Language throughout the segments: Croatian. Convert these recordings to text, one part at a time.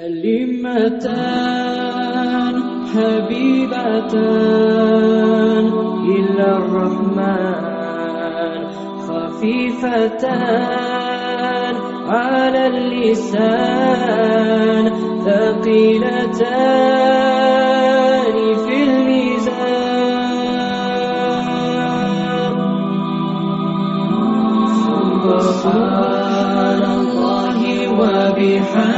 كلمتان حبيبتان إلى الرحمن خفيفتان على اللسان ثقيلتان في الميزان. سبحان الله وبحمده.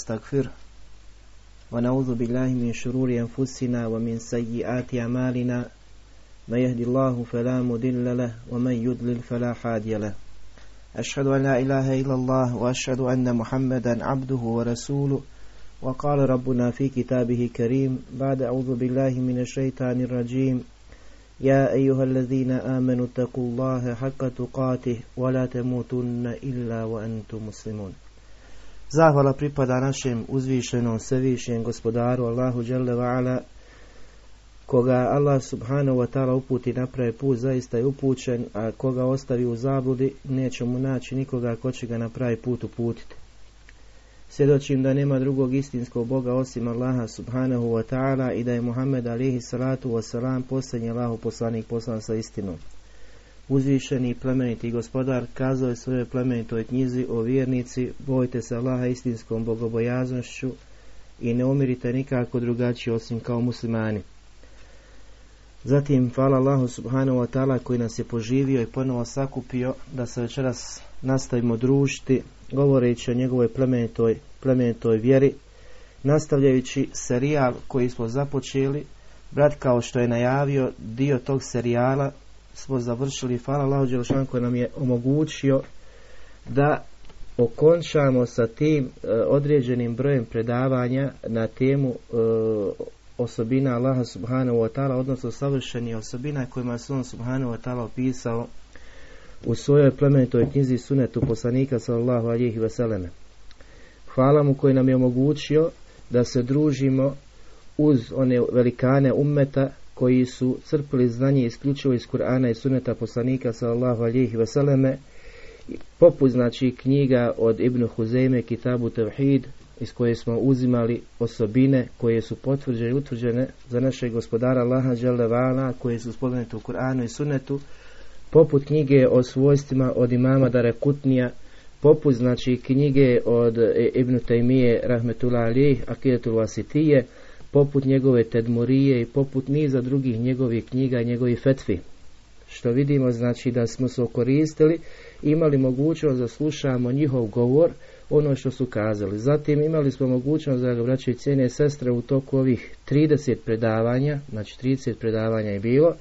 ونستغفره ونعوذ بالله من شرور أنفسنا ومن سيئات أعمالنا من يهدي الله فلا مضل له ومن يضلل فلا هادي له أشهد أن لا إله إلا الله وأشهد أن محمدا عبده ورسوله وقال ربنا في كتابه كريم بعد أعوذ بالله من الشيطان الرجيم يا أيها الذين آمنوا اتقوا الله حق تقاته ولا تموتن إلا وأنتم مسلمون Zahvala pripada našem uzvišenom svevišnjem gospodaru Allahu Đelle Va'ala koga Allah subhanahu wa ta'ala uputi na pravi put zaista je upućen, a koga ostavi u zabludi neće mu naći nikoga ko će ga na pravi put uputiti. Svjedočim da nema drugog istinskog Boga osim Allaha subhanahu wa ta'ala i da je Muhammed alihi salatu wa salam posljednji Allahu poslanik poslan sa istinom. Uzvišeni i plemeniti gospodar kazao je svojoj plemenitoj knjizi o vjernici, bojte se Allaha istinskom bogobojaznošću i ne umirite nikako drugačije osim kao muslimani. Zatim, hvala Allahu subhanahu wa ta'ala koji nas je poživio i ponovo sakupio da se večeras nastavimo družiti govoreći o njegovoj plemenitoj, plemenitoj vjeri, nastavljajući serijal koji smo započeli, brat kao što je najavio dio tog serijala smo završili, hvala Allahu Đelšan koji nam je omogućio da okončamo sa tim e, određenim brojem predavanja na temu e, osobina Allaha subhanahu wa ta'ala, odnosno savršenih osobina kojima se on subhanahu wa ta'ala opisao u svojoj plemenitoj knjizi sunetu poslanika sallallahu alihi veseleme. Hvala mu koji nam je omogućio da se družimo uz one velikane ummeta koji su crpili znanje isključivo iz Kur'ana i suneta poslanika sallallahu alihi veseleme poput znači knjiga od Ibn Huzeyme Kitabu Tevhid iz koje smo uzimali osobine koje su potvrđene i utvrđene za našeg gospodara Allaha Đalevala koje su spomenute u Kur'anu i Sunnetu poput knjige o svojstvima od imama Dare Kutnija poput znači knjige od Ibn Taymije Rahmetullah Ali Akidatul Vasitije poput njegove Tedmurije i poput niza drugih njegovih knjiga i njegovih fetvi što vidimo znači da smo se okoristili imali mogućnost da slušamo njihov govor ono što su kazali. Zatim imali smo mogućnost da ga vraćaju cijene sestre u toku ovih 30 predavanja, znači 30 predavanja je bilo,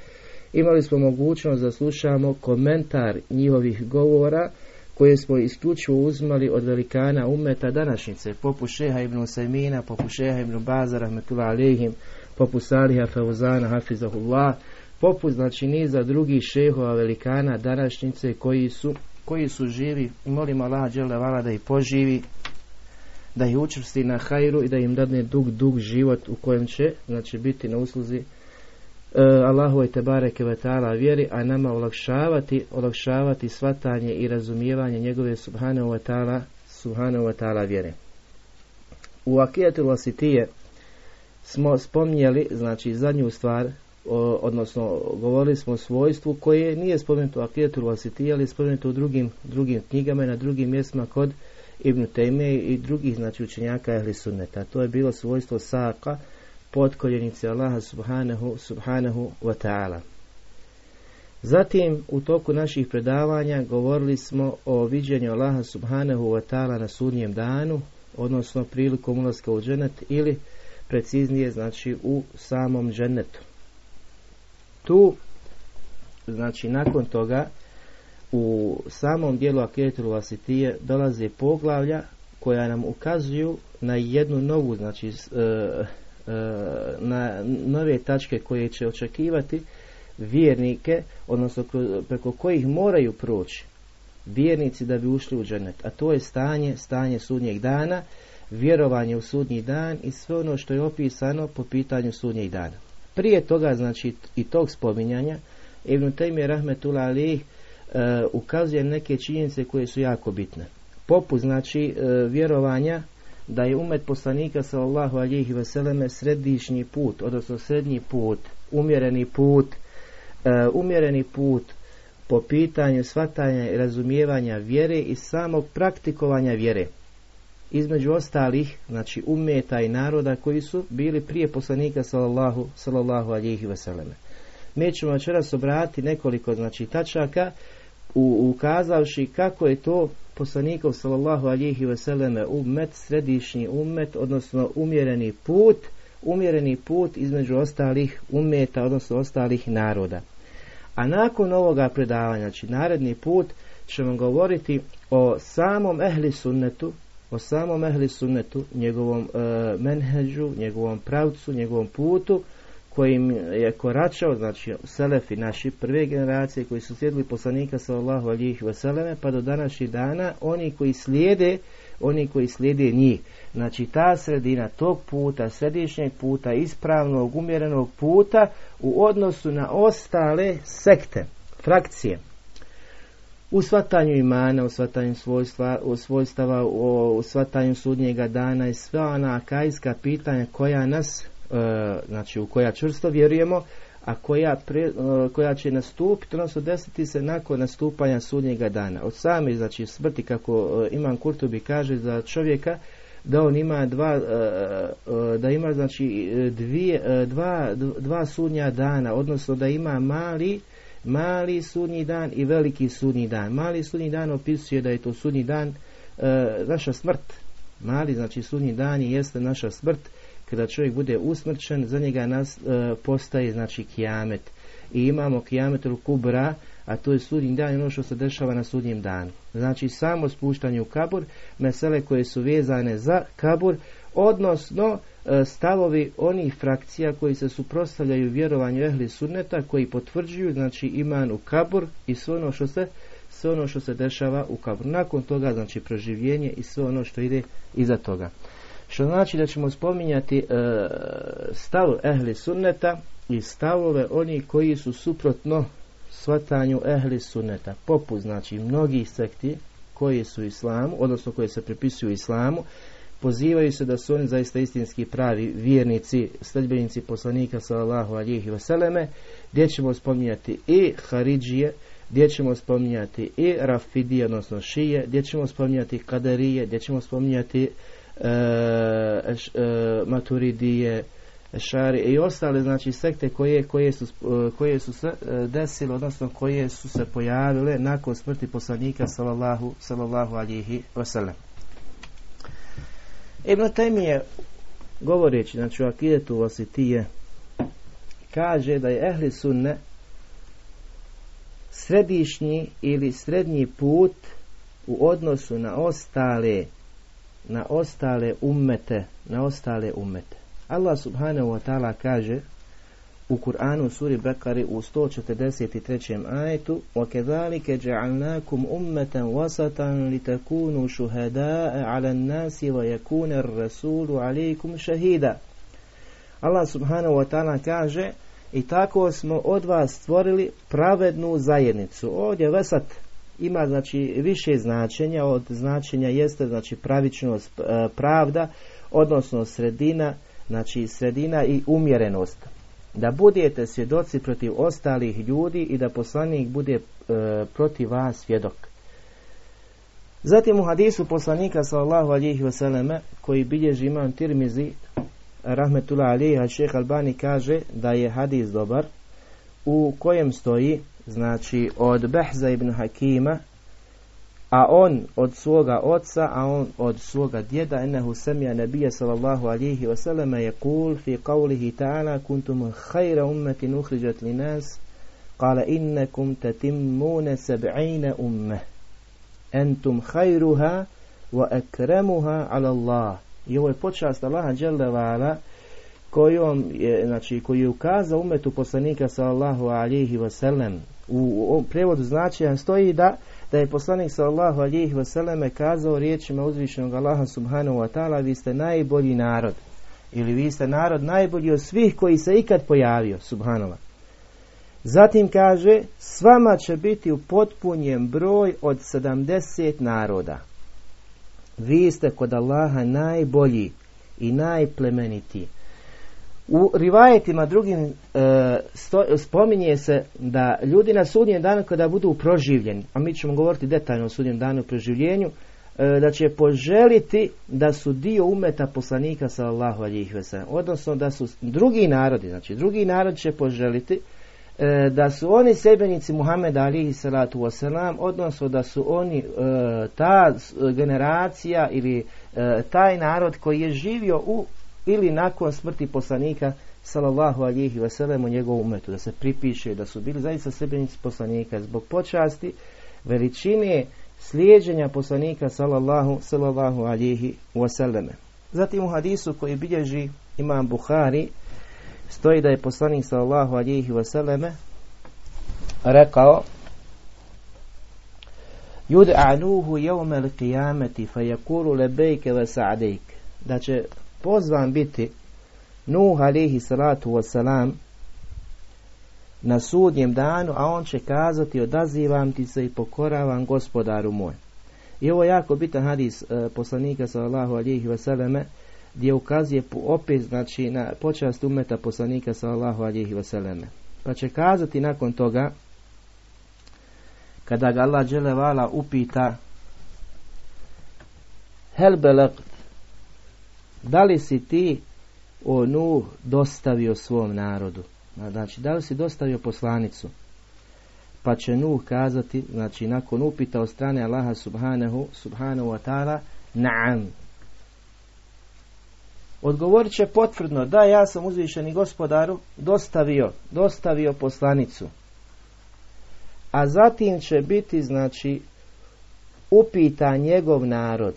imali smo mogućnost da slušamo komentar njihovih govora koje smo isključivo uzmali od velikana umeta današnjice, poput šeha ibn Sajmina, poput šeha ibn Baza, rahmetullah alihim, poput Saliha Feuzana, hafizahullah, poput znači niza drugih šehova velikana današnjice koji su koji su živi. Molim Allah dželle da ih poživi da ih učvrsti na hajru i da im dadne dug, dug život u kojem će znači biti na usluzi Allahu i tebareke ve ta'ala vjeri, a nama olakšavati, olakšavati svatanje i razumijevanje njegove subhanahu wa ta'ala subhanahu wa ta'ala vjere. U akijatul wasitije smo spominjali, znači zadnju stvar, o, odnosno govorili smo o svojstvu koje nije spomenuto u akijatul wasitije, ali je spomenuto u drugim, drugim knjigama i na drugim mjestima kod Ibn Tayme i drugih znači učenjaka ehli sunneta. To je bilo svojstvo saka, potkoljenice Allaha subhanahu, subhanahu wa ta'ala. Zatim u toku naših predavanja govorili smo o viđenju Allaha subhanahu wa ta'ala na sudnjem danu, odnosno prilikom ulaska u dženet ili preciznije znači u samom dženetu. Tu znači nakon toga u samom dijelu Aketul Vasitije dolaze poglavlja koja nam ukazuju na jednu novu, znači e, na nove tačke koje će očekivati vjernike, odnosno preko kojih moraju proći vjernici da bi ušli u dženet. A to je stanje, stanje sudnjeg dana, vjerovanje u sudnji dan i sve ono što je opisano po pitanju sudnjeg dana. Prije toga, znači, i tog spominjanja, Ibn Taymi Rahmetullah Ali e, ukazuje neke činjenice koje su jako bitne. Poput, znači, e, vjerovanja da je umet poslanika sallallahu alihi veseleme središnji put, odnosno srednji put, umjereni put, e, umjereni put po pitanju shvatanja i razumijevanja vjere i samog praktikovanja vjere. Između ostalih, znači umeta i naroda koji su bili prije poslanika sallallahu, sallallahu alihi veseleme. Mi ćemo večeras obrati nekoliko znači tačaka u, ukazavši kako je to poslanikov sallallahu alihi veseleme umet, središnji umet, odnosno umjereni put, umjereni put između ostalih umeta, odnosno ostalih naroda. A nakon ovoga predavanja, znači naredni put, ćemo govoriti o samom ehli sunnetu, o samom ehli sunnetu, njegovom e, menheđu, njegovom pravcu, njegovom putu, kojim je koračao, znači selefi naši prve generacije koji su slijedili poslanika sallallahu alihi vseleme, pa do današnjih dana oni koji slijede, oni koji slijede njih. Znači ta sredina tog puta, središnjeg puta, ispravnog, umjerenog puta u odnosu na ostale sekte, frakcije. U svatanju imana, u svatanju svojstva, u svojstava, u, svatanju sudnjega dana i sva ona akajska pitanja koja nas, znači u koja čvrsto vjerujemo, a koja, e, koja će nastupiti, odnosno desiti se nakon nastupanja sudnjega dana. Od same, znači smrti, kako e, Iman Kurtubi kaže za čovjeka, da on ima dva, e, e, da ima znači dvije, e, dva, dva sudnja dana, odnosno da ima mali, mali sudnji dan i veliki sudnji dan. Mali sudnji dan opisuje da je to sudnji dan naša smrt. Mali, znači sudnji dan jeste naša smrt, kada čovjek bude usmrčen, za njega nas postaje znači kijamet. I imamo kijametul kubra, a to je sudnji dan i ono što se dešava na sudnjem danu. Znači samo spuštanje u kabur, mesele koje su vezane za kabur, odnosno e, stavovi onih frakcija koji se suprotstavljaju vjerovanju ehli sunneta, koji potvrđuju znači iman u kabur i sve ono što se sve ono što se dešava u kabur. Nakon toga znači proživljenje i sve ono što ide iza toga. Što znači da ćemo spominjati e, stav ehli sunneta i stavove oni koji su suprotno svatanju ehli suneta, poput znači mnogih sekti koji su islamu, odnosno koje se pripisuju islamu, pozivaju se da su oni zaista istinski pravi vjernici, sledbenici poslanika sallallahu alihi vseleme, gdje ćemo spominjati i Haridžije, gdje ćemo spominjati i Rafidije, odnosno Šije, gdje ćemo spominjati Kadarije, gdje ćemo spominjati Maturidije, šari i ostale znači sekte koje, koje, su, koje su se e, desile, odnosno koje su se pojavile nakon smrti poslanika sallallahu, sallallahu alihi wasallam. Ibn je govoreći znači u akidetu vasitije kaže da je ehli sunne središnji ili srednji put u odnosu na ostale na ostale ummete na ostale ummete Allah subhanahu wa ta'ala kaže u Kur'anu suri Bekari u 143. ajetu وَكَذَلِكَ جَعَلْنَاكُمْ أُمَّةً وَسَطًا لِتَكُونُوا شُهَدَاءَ عَلَى النَّاسِ وَيَكُونَ الرَّسُولُ عَلَيْكُمْ شَهِيدًا Allah subhanahu wa ta'ala kaže i tako smo od vas stvorili pravednu zajednicu. Ovdje vesat ima znači više značenja, od značenja jeste znači pravičnost, e, pravda, odnosno sredina, znači sredina i umjerenost. Da budete svjedoci protiv ostalih ljudi i da poslanik bude e, protiv vas svjedok. Zatim u hadisu poslanika sallallahu alihi vseleme koji bilježi imam Tirmizi rahmetullah alihi a šeh Albani kaže da je hadis dobar u kojem stoji znači od Behza ibn Hakima a on od svoga oca, a on od svoga djeda, ennehu semija nebija sallallahu alihi wasallam je kul fi qavlihi ta'ala kuntum hajra ummetin uhriđat li nas, kala innekum tatimmune seb'ine umme, entum hajruha wa ekremuha ala Allah. I ovo je počast Allaha dželle kojom je, znači, koji je ukazao umetu poslanika sallallahu alihi wasallam u ovom prijevodu značajan stoji da da je poslanik sallallahu alihi wasallam kazao riječima uzvišenog Allaha subhanahu wa ta'ala vi ste najbolji narod ili vi ste narod najbolji od svih koji se ikad pojavio subhanallah Zatim kaže, s vama će biti u potpunjem broj od 70 naroda. Vi ste kod Allaha najbolji i najplemenitiji. U rivajetima drugim e, spominje se da ljudi na sudnjem danu kada budu proživljeni, a mi ćemo govoriti detaljno o sudnjem danu proživljenju, e, da će poželiti da su dio umeta poslanika sallallahu alihi veselem. Odnosno da su drugi narodi, znači drugi narod će poželiti e, da su oni sebenici Muhameda alihi salatu wasalam, odnosno da su oni ta generacija ili taj narod koji je živio u ili nakon smrti poslanika sallallahu alihi wasallam u njegovu umetu, da se pripiše da su bili zaista sebenici poslanika zbog počasti, veličine slijeđenja poslanika sallallahu, sallallahu alihi wasallam. Zatim u hadisu koji bilježi imam Buhari stoji da je poslanik sallallahu alihi wasallam rekao yud'anuhu yawm al-qiyamati fayaqulu labbayka wa sa'dayk da će pozvan biti Nuh alihi salatu wasalam na sudnjem danu, a on će kazati odazivam ti se i pokoravam gospodaru moj. I ovo je jako bitan hadis e, poslanika sallallahu alihi wasalame gdje ukazuje opet znači na počast umeta poslanika sallallahu alihi wasalame. Pa će kazati nakon toga kada ga Allah dželevala upita Hel da li si ti o Nuh dostavio svom narodu? Znači, da li si dostavio poslanicu? Pa će Nuh kazati, znači nakon upita od strane Allaha subhanahu, subhanahu wa ta'ala, na'am. Odgovorit će potvrdno, da ja sam uzvišeni gospodaru dostavio, dostavio poslanicu. A zatim će biti, znači, upita njegov narod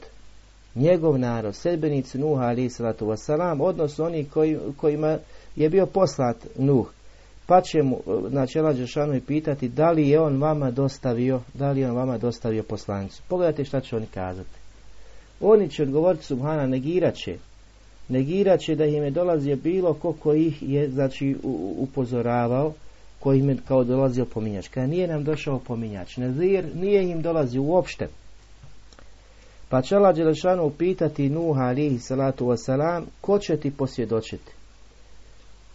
njegov narod, sedbenici Nuha ali salatu wasalam, odnosno oni koji, kojima je bio poslat Nuh. Pa će mu, znači, Allah i pitati da li je on vama dostavio, da li je on vama dostavio poslanicu. Pogledajte šta će oni kazati. Oni će odgovoriti Subhana, negirat će. Negirat će da im je dolazio bilo ko koji ih je, znači, upozoravao, koji im je kao dolazio pominjač. Kada nije nam došao pominjač, Nazir nije im dolazio uopšte. Pa će Allah Đelešanu pitati Nuha alihi salatu wasalam, ko će ti posvjedočiti?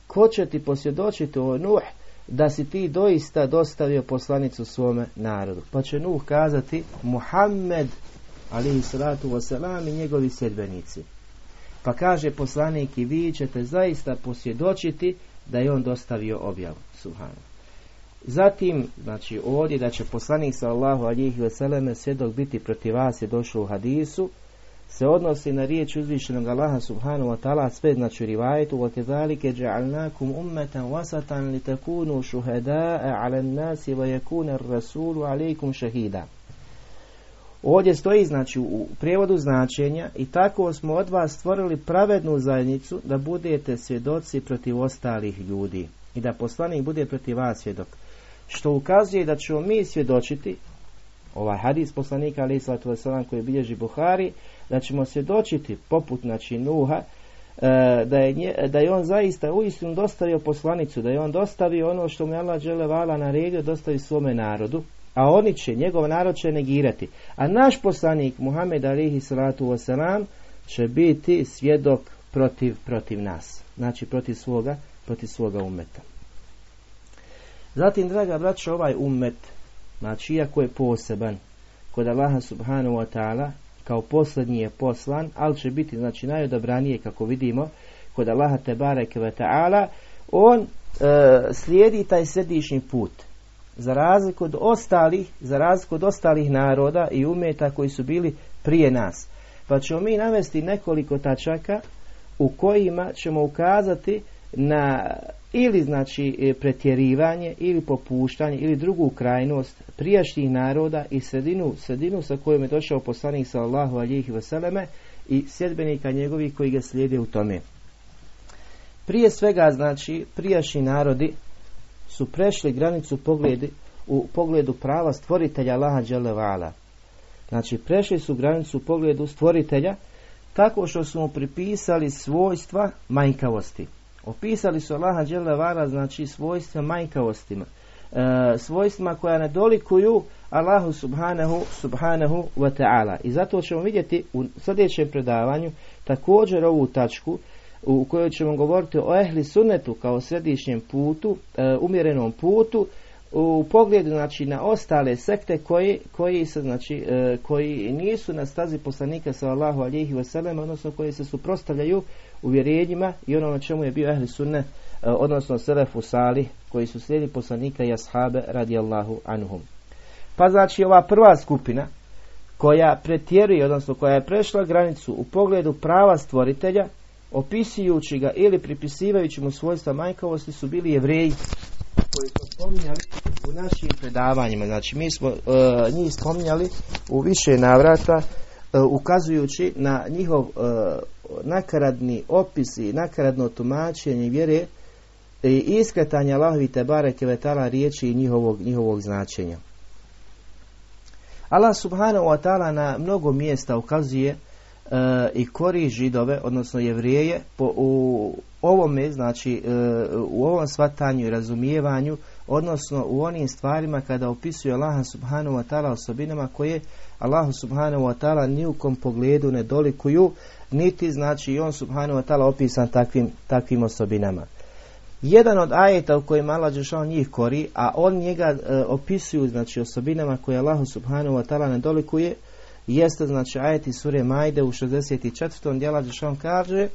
Ko će ti posvjedočiti o Nuh da si ti doista dostavio poslanicu svome narodu? Pa će Nuh kazati Muhammed alihi salatu wasalam i njegovi sedbenici. Pa kaže poslanik i vi ćete zaista posvjedočiti da je on dostavio objavu. Subhanu. Zatim, znači ovdje da će poslanik sallahu alihi vseleme svjedok biti protiv vas je došlo u hadisu, se odnosi na riječ uzvišenog Allaha subhanahu wa ta'ala sve znači rivajetu kezalike ja'alnakum ummetan wasatan li takunu shuhada'a 'ala an-nasi wa yakuna ar-rasulu 'alaykum shahida. Ovdje stoji znači u prijevodu značenja i tako smo od vas stvorili pravednu zajednicu da budete svjedoci protiv ostalih ljudi i da poslanik bude protiv vas svjedok što ukazuje da ćemo mi svjedočiti ovaj hadis poslanika ali wasalam koji bilježi Buhari da ćemo svjedočiti poput znači Nuha e, da je, da je on zaista uistinu dostavio poslanicu, da je on dostavio ono što mu je Allah vala naredio dostavi svome narodu, a oni će, njegov narod će negirati. A naš poslanik Muhammed alihi salatu wasalam će biti svjedok protiv, protiv nas. Znači protiv svoga, protiv svoga umeta. Zatim, draga braća, ovaj ummet, znači iako je poseban, kod Allaha subhanahu wa ta'ala, kao posljednji je poslan, ali će biti, znači, najodabranije, kako vidimo, kod Allaha te bareke wa ta'ala, on e, slijedi taj središnji put. za razliku od ostalih, za razliku od ostalih naroda i umeta koji su bili prije nas. Pa ćemo mi navesti nekoliko tačaka u kojima ćemo ukazati na ili znači e, pretjerivanje ili popuštanje ili drugu krajnost prijašnjih naroda i sredinu, sredinu sa kojom je došao poslanik sallallahu alihi vseleme i sjedbenika njegovih koji ga slijede u tome. Prije svega znači prijašnji narodi su prešli granicu pogledi, u pogledu prava stvoritelja Allaha Đelevala. Znači prešli su granicu u pogledu stvoritelja tako što su pripisali svojstva manjkavosti. Opisali su Allaha Đelevala znači svojstva manjkavostima. E, svojstvima koja ne dolikuju Allahu subhanahu, subhanahu wa ta'ala. I zato ćemo vidjeti u sljedećem predavanju također ovu tačku u kojoj ćemo govoriti o ehli sunnetu kao središnjem putu, e, umjerenom putu, u pogledu znači na ostale sekte koji, koji se znači e, koji nisu na stazi poslanika sallallahu alejhi ve sellem odnosno koji se suprotstavljaju uvjerenjima i ono na čemu je bio ehli sunne e, odnosno selefu koji su slijedi poslanika i ashabe radijallahu anhum. Pa znači ova prva skupina koja pretjeruje, odnosno koja je prešla granicu u pogledu prava stvoritelja, opisujući ga ili pripisivajući mu svojstva majkavosti su bili jevreji koji smo spominjali u našim predavanjima. Znači mi smo uh, njih spominjali u više navrata uh, ukazujući na njihov uh, nakaradni opis i nakaradno tumačenje vjere i iskretanje Allahovi Tebare Kevetala riječi i njihovog, njihovog značenja. Allah subhanahu wa ta'ala na mnogo mjesta ukazuje e, i kori židove, odnosno jevrijeje, po, u ovome, znači e, u ovom svatanju i razumijevanju, odnosno u onim stvarima kada opisuje Allaha subhanahu wa ta'ala osobinama koje Allahu subhanahu wa ta'ala ni u kom pogledu ne dolikuju, niti znači i on subhanahu wa ta'ala opisan takvim, takvim osobinama. Jedan od ajeta u kojem Allah Đešan njih kori, a on njega e, opisuju znači osobinama koje Allahu subhanahu wa ta'ala ne dolikuje, jeste znači ajeti sure Majde u 64. dijela Đešan kaže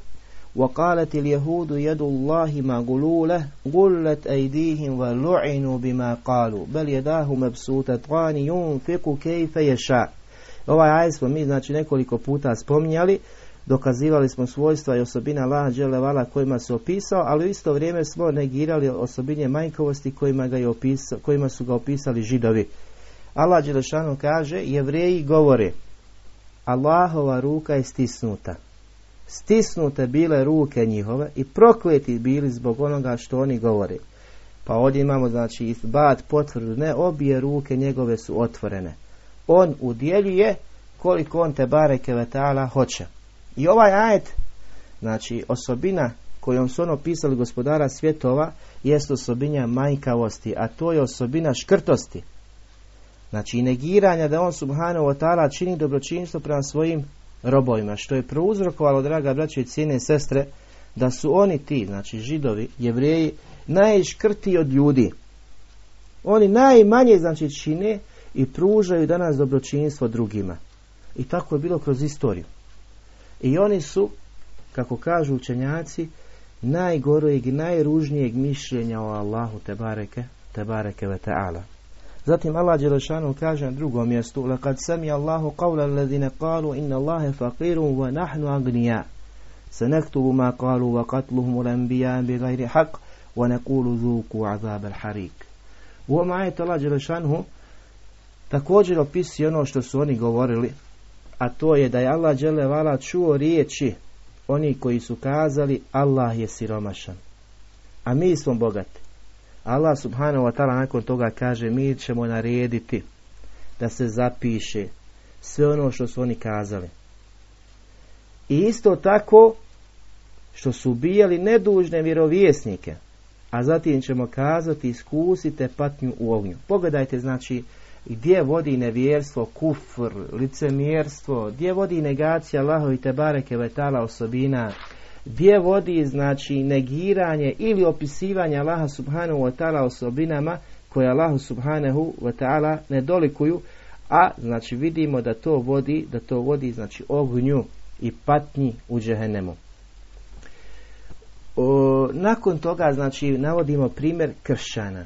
وقالت اليهود يد الله مغلولة غلت أيديهم ولعنوا بما قالوا بل يداه مبسوطتان ينفق كيف يشاء Ovaj ajet smo mi znači nekoliko puta spominjali dokazivali smo svojstva i osobine Allaha dželevala kojima se opisao, ali u isto vrijeme smo negirali osobine majkovosti kojima, ga je opisao, kojima su ga opisali židovi. Allah Đelešanu kaže, jevreji govore, Allahova ruka je stisnuta. Stisnute bile ruke njihove i prokleti bili zbog onoga što oni govore. Pa ovdje imamo znači izbat potvrdu, ne obje ruke njegove su otvorene. On udjeljuje koliko on te bareke vetala hoće. I ovaj ajet, znači osobina kojom su ono pisali gospodara svjetova, jest osobinja majkavosti, a to je osobina škrtosti. Znači negiranja da on subhanahu wa ta'ala čini dobročinstvo prema svojim robovima, što je prouzrokovalo, draga braće i cijene sestre, da su oni ti, znači židovi, jevreji, najškrtiji od ljudi. Oni najmanje znači čine i pružaju danas dobročinstvo drugima. I tako je bilo kroz istoriju. I oni su, kako kažu učenjaci, najgorojeg i najružnijeg mišljenja o Allahu te bareke, te bareke ve ta'ala. Zatim Allah Đelešanu kaže na drugom mjestu لَقَدْ سَمِيَ اللَّهُ قَوْلَ الَّذِينَ قَالُوا إِنَّ اللَّهَ فَقِيرٌ وَنَحْنُ أَغْنِيَا سَنَكْتُبُ مَا قَالُوا وَقَتْلُهُمُ الْأَنْبِيَاءَ بِغَيْرِ حَقٍّ وَنَقُولُ ذُوقُوا عَذَابَ الْحَرِيقِ U ovom ajetu Allah Đelešanu također opisuje ono što su oni govorili a to je da je Allah dželevala čuo riječi oni koji su kazali Allah je siromašan, a mi smo bogati. Allah subhanahu wa ta'ala nakon toga kaže mi ćemo narediti da se zapiše sve ono što su oni kazali. I isto tako što su ubijali nedužne vjerovjesnike, a zatim ćemo kazati iskusite patnju u ognju. Pogledajte znači gdje vodi nevjerstvo, kufr, licemjerstvo, gdje vodi negacija Allahovi te bareke vetala osobina, gdje vodi znači negiranje ili opisivanje Allaha subhanahu wa ta'ala osobinama koje Allahu subhanahu wa ta'ala ne dolikuju, a znači vidimo da to vodi, da to vodi znači ognju i patnji u džehennemu. Nakon toga znači navodimo primjer kršćana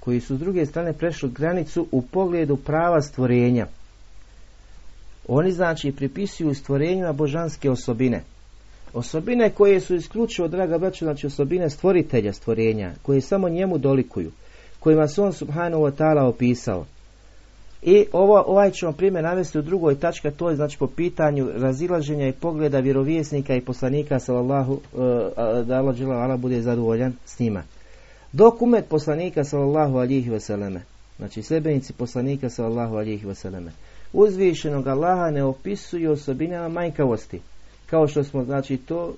koji su s druge strane prešli granicu u pogledu prava stvorenja. Oni znači pripisuju stvorenjima božanske osobine. Osobine koje su isključivo, draga braća, znači osobine stvoritelja stvorenja, koje samo njemu dolikuju, kojima se on subhanahu wa ta'ala opisao. I ovo, ovaj ćemo primjer navesti u drugoj tački, to je znači po pitanju razilaženja i pogleda vjerovjesnika i poslanika sallallahu, uh, da Allah, Allah bude zadovoljan s njima. Dokument poslanika sallallahu alihi vseleme, znači sljedbenici poslanika sallallahu alihi vseleme, uzvišenog Allaha ne opisuju osobinama manjkavosti, kao što smo znači to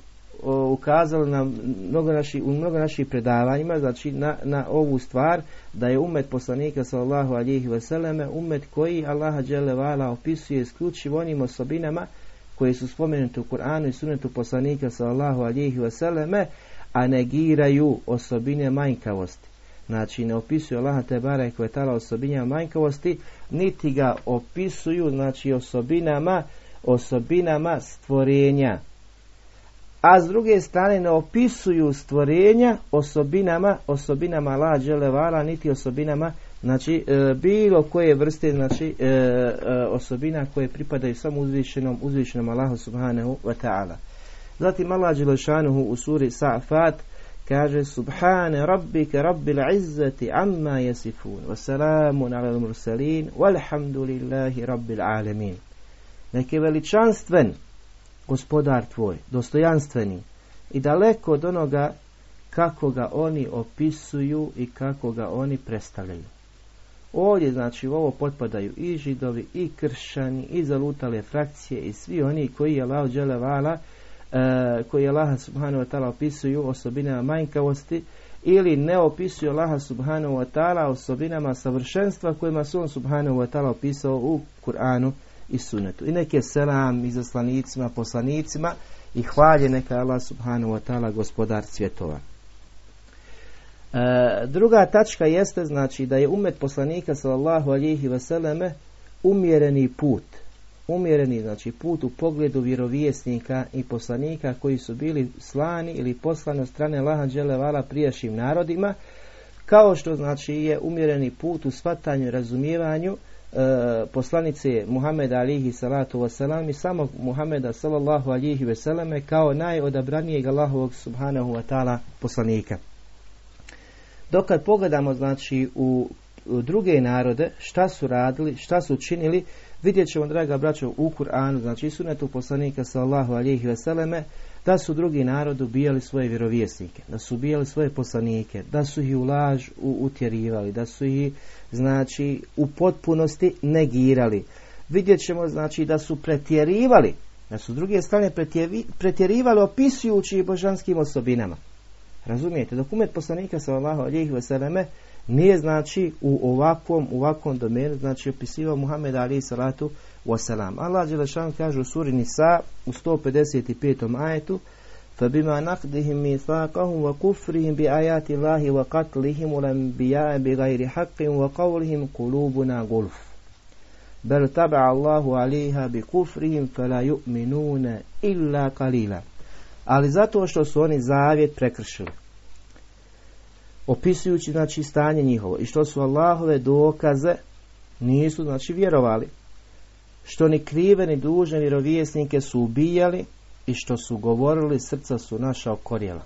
ukazali na mnogo naši, u mnogo naših predavanjima znači na, na ovu stvar da je umet poslanika sallallahu alihi vseleme umet koji Allaha vala opisuje isključivo onim osobinama koje su spomenute u Kur'anu i sunetu poslanika sallallahu alihi vseleme a negiraju osobine manjkavosti. Znači ne opisuju Allaha te bare koje tala osobinama manjkavosti, niti ga opisuju znači osobinama osobinama stvorenja. A s druge strane ne opisuju stvorenja osobinama, osobinama la dželevala, niti osobinama znači e, bilo koje vrste znači e, e, osobina koje pripadaju samo uzvišenom uzvišenom Allahu subhanahu wa ta'ala. Zatim Allah Đelešanuhu u suri Sa'fat kaže Subhane rabbike rabbil izzati amma jesifun wa salamun ala mursalin walhamdulillahi rabbil alemin. Neki veličanstven gospodar tvoj, dostojanstveni i daleko od onoga kako ga oni opisuju i kako ga oni predstavljaju. Ovdje znači u ovo potpadaju i židovi i kršani i zalutale frakcije i svi oni koji je lao vala E, koji Allah subhanahu wa ta'ala opisuju osobinama manjkavosti ili ne opisuju Allaha subhanahu wa ta'ala osobinama savršenstva kojima su on subhanahu wa ta'ala opisao u Kur'anu i sunetu. I neke selam izaslanicima, poslanicima i hvalje neka Allah subhanahu wa ta'ala gospodar svjetova. E, druga tačka jeste znači da je umet poslanika sallallahu alihi vseleme umjereni put umjereni znači put u pogledu vjerovjesnika i poslanika koji su bili slani ili poslani od strane Laha Đelevala prijašnjim narodima kao što znači je umjereni put u shvatanju i razumijevanju e, poslanice Muhameda alihi salatu wasalam i samog Muhameda sallallahu alihi veselame kao najodabranijeg Allahovog subhanahu wa ta'ala poslanika. Dok kad pogledamo znači u druge narode šta su radili, šta su činili, Vidjet ćemo, draga braćo, u Kur'anu, znači sunetu poslanika sallahu alihi veseleme, da su drugi narod ubijali svoje vjerovjesnike, da su ubijali svoje poslanike, da su ih u laž utjerivali, da su ih, znači, u potpunosti negirali. Vidjet ćemo, znači, da su pretjerivali, da su druge strane pretjerivali opisujući božanskim osobinama. Razumijete, dokument poslanika sallahu alihi veseleme nije znači u ovakvom, u ovakvom domenu, znači opisivao Muhammed ali salatu wasalam. Allah Đelešan kaže u suri Nisa u 155. ajetu فبما نقضهم ميثاقهم وكفرهم بآيات الله وقتلهم الأنبياء بغير حق وقولهم قلوبنا غلف بل تبع الله عليها بكفرهم فلا يؤمنون إلا قليلا ali zato što su oni zavjet prekršili opisujući znači stanje njihovo i što su Allahove dokaze nisu znači vjerovali što ni krive ni dužne vjerovjesnike su ubijali i što su govorili srca su naša okorjela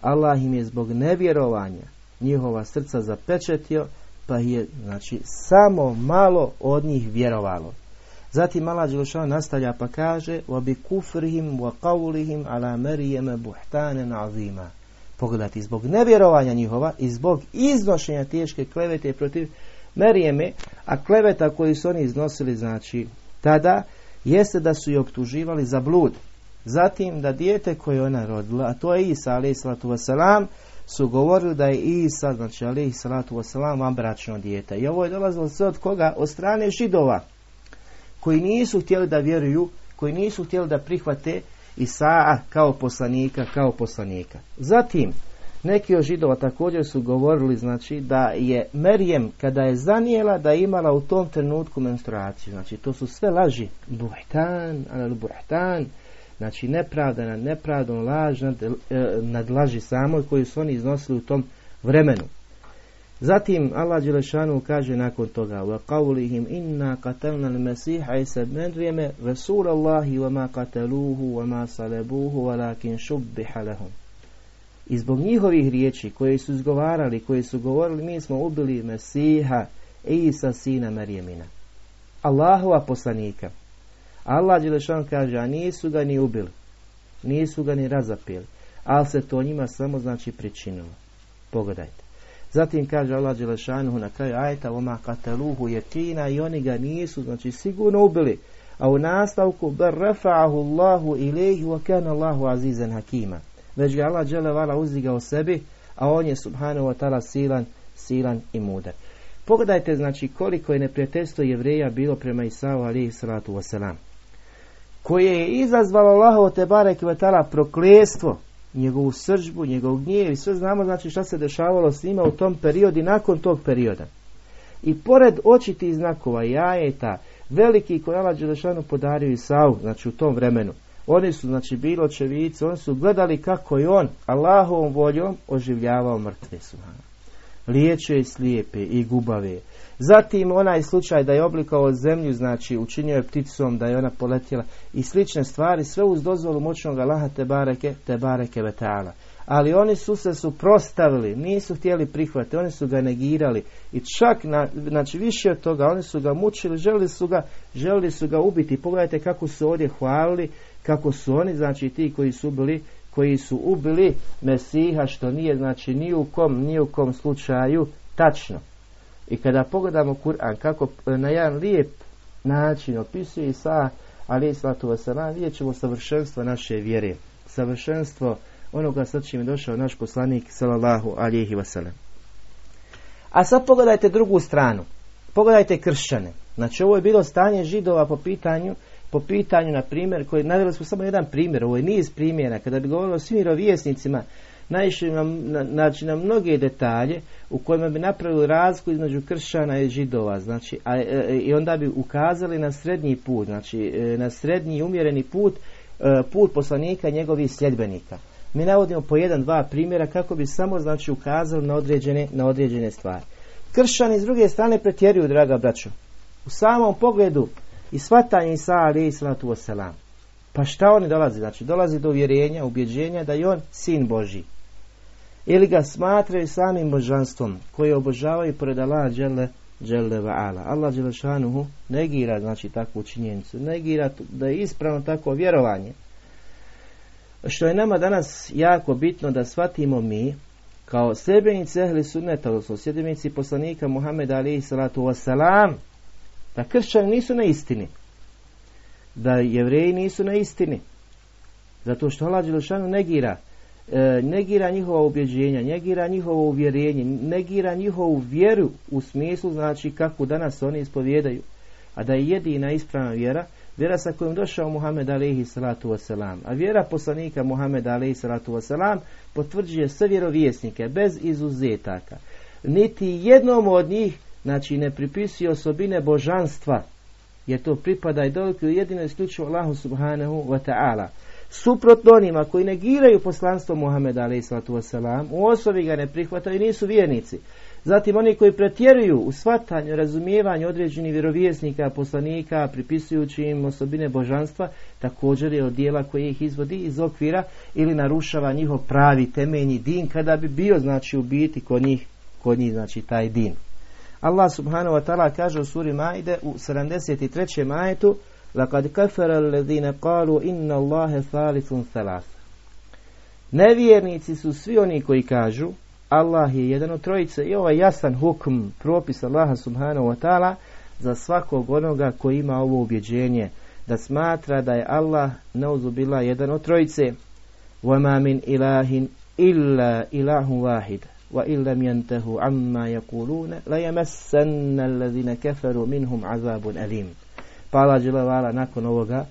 Allah im je zbog nevjerovanja njihova srca zapečetio pa je znači samo malo od njih vjerovalo Zatim Allah Đelšan nastavlja pa kaže وَبِ كُفْرِهِمْ وَقَوْلِهِمْ عَلَى مَرِيَمَ بُحْتَانًا عَظِيمًا pogledati zbog nevjerovanja njihova i zbog iznošenja teške klevete protiv Merijeme, a kleveta koju su oni iznosili znači tada jeste da su je optuživali za blud. Zatim da dijete koje ona rodila, a to je Isa alaih salatu wasalam, su govorili da je Isa, znači alaih salatu wasalam, vam bračno dijete. I ovo je dolazilo sve od koga? Od strane židova, koji nisu htjeli da vjeruju, koji nisu htjeli da prihvate Isaa kao poslanika, kao poslanika. Zatim, neki od židova također su govorili znači da je Merijem kada je zanijela da je imala u tom trenutku menstruaciju. Znači to su sve laži. Buhtan, al buhtan, znači nepravda nad nepravdom, laž nad, e, nad laži samoj koju su oni iznosili u tom vremenu. Zatim Allah Đelešanu kaže nakon toga inna qatalna al-masiha Isa ibn Maryam rasulallahi wa ma qataluhu wa ma salabuhu walakin shubbiha lahum. I zbog njihovih riječi koje su izgovarali, koje su govorili mi smo ubili Mesiha Isa sina Marijemina. Allahova poslanika. Allah Đelešanu kaže a nisu ga ni ubili, nisu ga ni razapili, ali se to njima samo znači pričinilo. Pogledajte. Zatim kaže Allah Đelešanuhu na kraju ajta Oma kataluhu kina i oni ga nisu znači sigurno ubili. A u nastavku bar rafa'ahu Allahu ilaihi wa kana Allahu azizan hakima. Već ga Allah Đelevala uzdigao sebi, a on je subhanahu wa ta'ala silan, silan i mudar. Pogledajte znači koliko je neprijateljstvo jevreja bilo prema Isau alaihi salatu wasalam. Koje je izazvalo Allahovo te barek wa proklestvo njegovu sržbu, njegov gnjev i sve znamo znači šta se dešavalo s njima u tom periodu i nakon tog perioda. I pored očitih znakova i ajeta, veliki koji Allah Đelešanu podario Isau, znači u tom vremenu, oni su znači bili očevici, oni su gledali kako je on Allahovom voljom oživljavao mrtve suhana. Liječio je slijepe i gubave, Zatim onaj slučaj da je oblikao zemlju, znači učinio je pticom, da je ona poletjela i slične stvari, sve uz dozvolu moćnog Allaha te bareke, te bareke vetala. Ali oni su se suprostavili, nisu htjeli prihvatiti, oni su ga negirali i čak, na, znači više od toga, oni su ga mučili, želi su ga, želi su ga ubiti. Pogledajte kako su ovdje hvalili, kako su oni, znači ti koji su ubili, koji su ubili Mesiha, što nije, znači ni u kom, ni u kom slučaju tačno. I kada pogledamo Kur'an kako e, na jedan lijep način opisuje Isa ali islatu wasalam, vidjet ćemo savršenstvo naše vjere, savršenstvo onoga sa čim je došao naš poslanik sallallahu alihi wasalam. A sad pogledajte drugu stranu. Pogledajte kršćane. Znači ovo je bilo stanje židova po pitanju po pitanju, na primjer, koji naveli smo samo jedan primjer, ovo je niz primjera, kada bi govorilo o svim vjerovjesnicima, naišli nam, na, znači, na mnoge detalje u kojima bi napravili razliku između kršćana i židova, znači, a, e, e, i onda bi ukazali na srednji put, znači, e, na srednji umjereni put, put poslanika i njegovih sljedbenika. Mi navodimo po jedan, dva primjera kako bi samo, znači, ukazali na određene, na određene stvari. Kršćani s druge strane pretjeruju, draga braćo. U samom pogledu i shvatanje Isa ali salatu wasalam. Pa šta oni dolazi? Znači dolazi do uvjerenja, ubjeđenja da je on sin Boži ili ga smatraju samim božanstvom koje obožavaju pored Allah dželle dželle ala. Allah šanuhu negira znači takvu činjenicu, negira da je ispravno takvo vjerovanje. Što je nama danas jako bitno da shvatimo mi kao sebenici ehli sunneta, odnosno sjedbenici poslanika Muhameda alaihi salatu wasalam, da kršćani nisu na istini, da jevreji nisu na istini, zato što Allah Đelešanu negira E, negira njihova ubjeđenja, negira njihovo uvjerenje, negira njihovu vjeru u smislu znači kako danas oni ispovjedaju. A da je jedina ispravna vjera, vjera sa kojom došao Muhammed alaihi salatu wasalam. A vjera poslanika Muhammed alaihi salatu wasalam potvrđuje sve vjerovjesnike bez izuzetaka. Niti jednom od njih znači ne pripisuje osobine božanstva, jer to pripada i doliko jedino isključivo Allahu subhanahu wa ta'ala suprotno onima koji negiraju poslanstvo Muhameda a.s. u osobi ga ne prihvataju i nisu vjernici. Zatim oni koji pretjeruju u shvatanju, razumijevanju određenih vjerovjesnika, poslanika, pripisujući im osobine božanstva, također je od dijela koji ih izvodi iz okvira ili narušava njihov pravi temeljni din, kada bi bio znači u biti kod njih, kod njih znači taj din. Allah subhanahu wa ta'ala kaže u suri Maide u 73. majetu لقد كفر الذين قالوا إن الله ثالث ثلاث Nevjernici su svi oni koji kažu Allah je jedan od trojice i ovaj jasan hukm, propis Allaha subhanahu wa ta'ala za svakog onoga koji ima ovo ubjeđenje da smatra da je Allah neuzubila jedan od trojice وَمَا مِنْ إِلَهٍ إِلَّا إِلَهُ وَاحِدٌ wa illam yantahu amma yaquluna la yamassanna allazina kafaru minhum azabun alim. Pa Allah nakon ovoga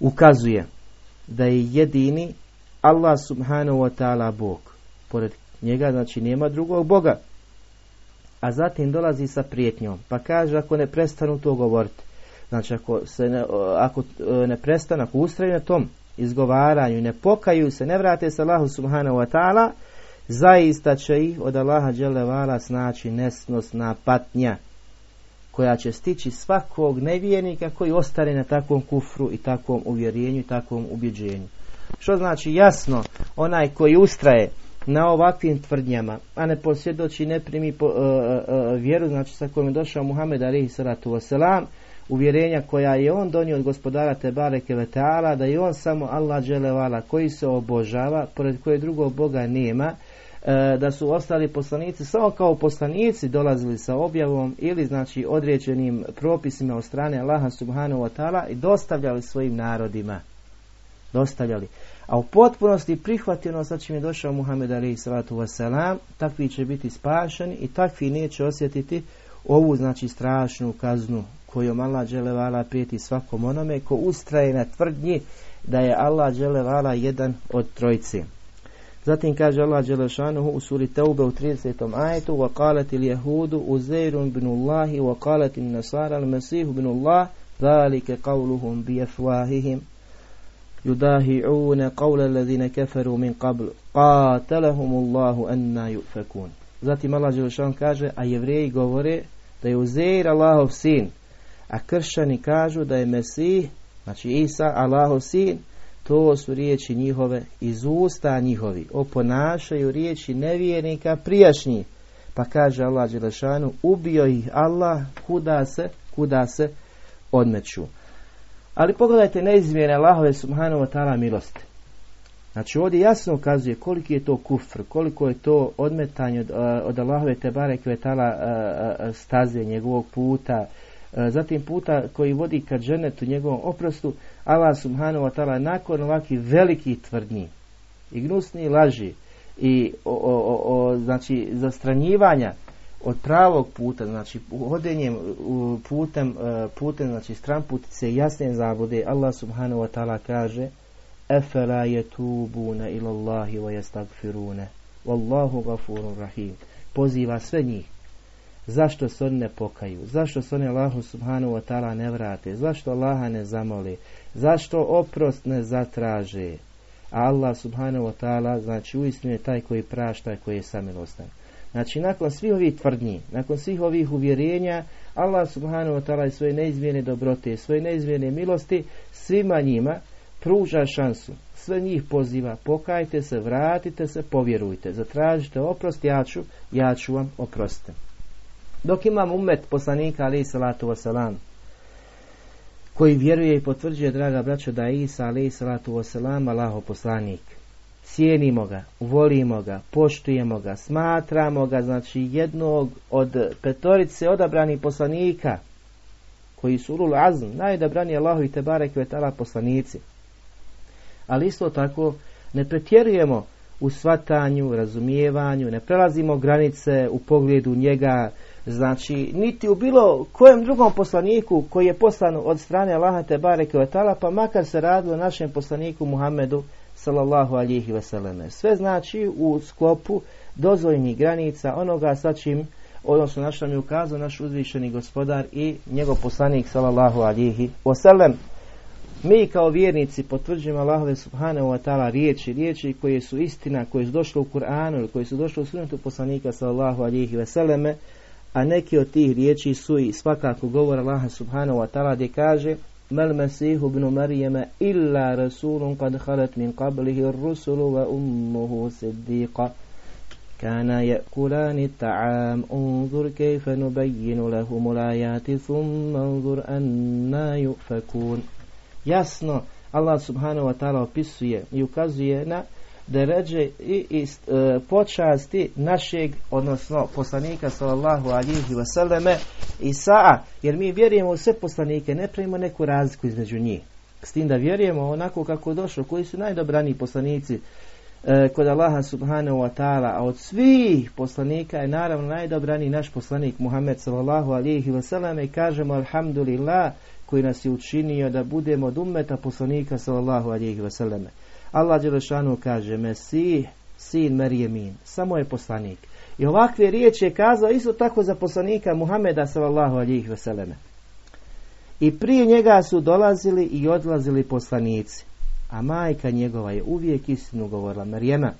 ukazuje da je jedini Allah subhanahu wa ta'ala Bog. Pored njega znači nema drugog Boga. A zatim dolazi sa prijetnjom pa kaže ako ne prestanu to govoriti. Znači ako, se ne, ako e, ne prestanu, ako ustraju na tom izgovaranju, ne pokaju se, ne vrate se Allahu subhanahu wa ta'ala, zaista će ih od Allaha dželevala snaći nesnosna patnja koja će stići svakog nevjernika koji ostane na takvom kufru i takvom uvjerenju i takvom ubjeđenju. Što znači jasno, onaj koji ustraje na ovakvim tvrdnjama, a ne posvjedoči, ne primi po, e, e, vjeru, znači sa kojom je došao Muhammed alihi salatu wasalam, uvjerenja koja je on donio od gospodara Tebare Kevetala, da je on samo Allah dželevala koji se obožava, pored koje drugog Boga nema, da su ostali poslanici samo kao poslanici dolazili sa objavom ili znači određenim propisima od strane Allaha subhanahu wa ta'ala i dostavljali svojim narodima. Dostavljali. A u potpunosti prihvatljeno sa čim je došao Muhammed alaihi salatu wasalam, takvi će biti spašeni i takvi neće osjetiti ovu znači strašnu kaznu kojom Allah dželevala prijeti svakom onome ko ustraje na tvrdnji da je Allah dželevala jedan od trojci. Zatim kaže Allah dželešanuhu u suri Taube u 30. ajetu وَقَالَتِ الْيَهُودُ أُزَيْرٌ بِنُ اللَّهِ وَقَالَتِ النَّصَارَ الْمَسِيهُ بِنُ اللَّهِ ذَلِكَ قَوْلُهُمْ بِيَفْوَاهِهِمْ يداهعون قول الذين كفروا من قبل قاتلهم الله أن يؤفكون Zatim Allah Đelešan kaže, a jevreji govore da je Uzeir Allahov sin, a kršćani kažu da je Mesih, znači Isa, Allahov sin, to su riječi njihove iz usta njihovi, oponašaju riječi nevjernika prijašnji. Pa kaže Allah Đelešanu, ubio ih Allah, kuda se, kuda se odmeću. Ali pogledajte neizmjene Allahove subhanahu wa ta'ala milosti. Znači ovdje jasno ukazuje koliki je to kufr, koliko je to odmetanje od, od Allahove tebare kvetala staze njegovog puta, zatim puta koji vodi ka dženetu njegovom oprostu, Allah subhanahu wa ta'ala nakon ovakvih velikih tvrdnji i gnusni laži i o, o, o, znači zastranjivanja od pravog puta, znači hodenjem putem, e, putem znači stramputice jasne zabude, Allah subhanahu wa ta'ala kaže Efela yetubuna ila Allahi wa yastagfirune Wallahu gafurun rahim Poziva sve njih Zašto se oni ne pokaju? Zašto se oni Allahu subhanahu wa ta'ala ne vrate? Zašto Allaha ne zamole? Zašto oprost ne zatraže? Allah subhanahu wa ta'ala znači uistinu je taj koji prašta i koji je samilostan. Znači, nakon svih ovih tvrdnji, nakon svih ovih uvjerenja, Allah subhanahu wa ta'ala svoje neizmjene dobrote, svoje neizmjene milosti, svima njima pruža šansu. Sve njih poziva, pokajte se, vratite se, povjerujte, zatražite oprost, ja ću, ja ću vam oprostiti. Dok imam umet poslanika, ali salatu wasalam, koji vjeruje i potvrđuje, draga braćo, da je Isa, ali salatu wasalam, Allaho poslanik cijenimo ga, volimo ga, poštujemo ga, smatramo ga, znači jednog od petorice odabranih poslanika, koji su ulul azm, najodabrani Allahu i Tebare Kvetala poslanici. Ali isto tako ne pretjerujemo u svatanju, razumijevanju, ne prelazimo granice u pogledu njega, znači niti u bilo kojem drugom poslaniku koji je poslan od strane Allaha Tebare Kvetala, pa makar se radilo našem poslaniku Muhammedu sallallahu alihi vseleme. Sve znači u sklopu dozvoljnih granica onoga sa čim odnosno na što mi ukazao naš uzvišeni gospodar i njegov poslanik sallallahu alihi wasallam. Mi kao vjernici potvrđujemo Allahove subhanahu wa ta'ala riječi, riječi koje su istina, koje su došle u Kur'anu ili koje su došle u sunetu poslanika sallallahu alihi vseleme, a neki od tih riječi su i svakako govor Allaha subhanahu wa ta'ala gdje kaže ما المسيح ابن مريم إلا رسول قد خلت من قبله الرسل وأمه صديقة كانا يأكلان الطعام انظر كيف نبين لهم الآيات ثم انظر أنا يؤفكون Jasno, Allah subhanahu wa ta'ala opisuje i ukazuje na deređe i, i e, počasti našeg, odnosno poslanika sallallahu alihi wasallame Isaa, jer mi vjerujemo u sve poslanike, ne pravimo neku razliku između njih. S tim da vjerujemo onako kako došlo, koji su najdobraniji poslanici e, kod Allaha subhanahu wa ta'ala, a od svih poslanika je naravno najdobraniji naš poslanik Muhammed sallallahu alihi wasallam i kažemo alhamdulillah koji nas je učinio da budemo od ummeta poslanika sallallahu alihi wasallam. Allah Đelešanu kaže Mesih, sin Merijemin, samo je poslanik. I ovakve riječi je kazao isto tako za poslanika Muhameda sallallahu alihi veseleme. I prije njega su dolazili i odlazili poslanici, a majka njegova je uvijek istinu govorila Marijema.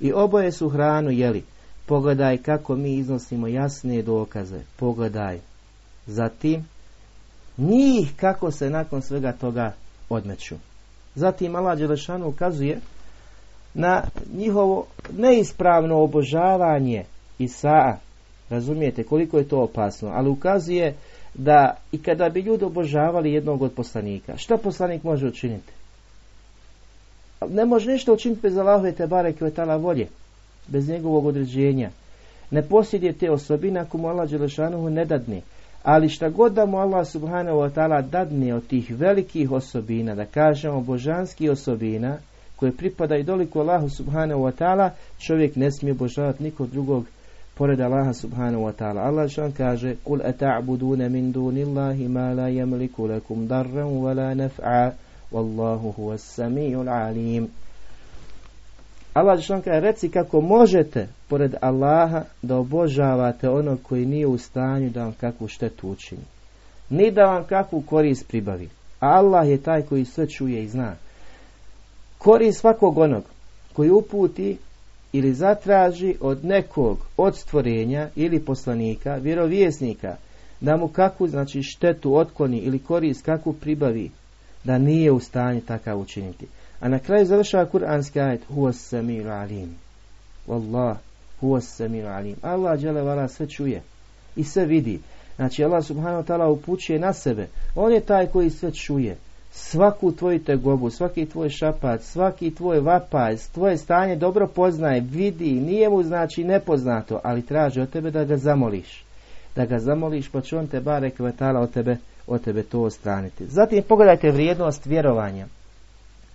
I oboje su hranu jeli. Pogledaj kako mi iznosimo jasne dokaze. Pogledaj. Zatim, njih kako se nakon svega toga odmeću. Zatim Allah Đelešanu ukazuje na njihovo neispravno obožavanje Isaa. Razumijete koliko je to opasno, ali ukazuje da i kada bi ljudi obožavali jednog od poslanika, šta poslanik može učiniti? Ne može ništa učiniti bez Allahove te bareke tala volje, bez njegovog određenja. Ne posjeduje te osobine ako mu Allah Đelešanuhu ne dadne. Ali šta god da mu Allah subhanahu wa ta'ala dadne od tih velikih osobina, da kažemo božanskih osobina, koje pripadaju doliku Allahu subhanahu wa ta'ala, čovjek ne smije obožavati nikog drugog pored Allaha subhanahu wa ta'ala. Allah što kaže Kul ata'budune min dunillahi ma la yamliku lakum darran wa la naf'a wallahu huwa samiul alim. Allah kaže reci kako možete pored Allaha da obožavate onog koji nije u stanju da vam kakvu štetu učini. Ni da vam kakvu korist pribavi. Allah je taj koji sve čuje i zna. Korist svakog onog koji uputi ili zatraži od nekog od stvorenja ili poslanika, vjerovjesnika, da mu kakvu znači štetu otkloni ili korist kakvu pribavi, da nije u stanju takav učiniti. A na kraju završava kuranski ajet Huwa samir alim. Wallah, huwa samir alim. Allah vala sve čuje i sve vidi. Znači Allah subhanahu wa ta'ala upućuje na sebe. On je taj koji sve čuje svaku tvoju tegobu, svaki tvoj šapac, svaki tvoj vapaj, tvoje stanje dobro poznaje, vidi, nije mu znači nepoznato, ali traži od tebe da ga zamoliš. Da ga zamoliš, pa će on te bare kvetala od tebe, od tebe to ostraniti. Zatim pogledajte vrijednost vjerovanja.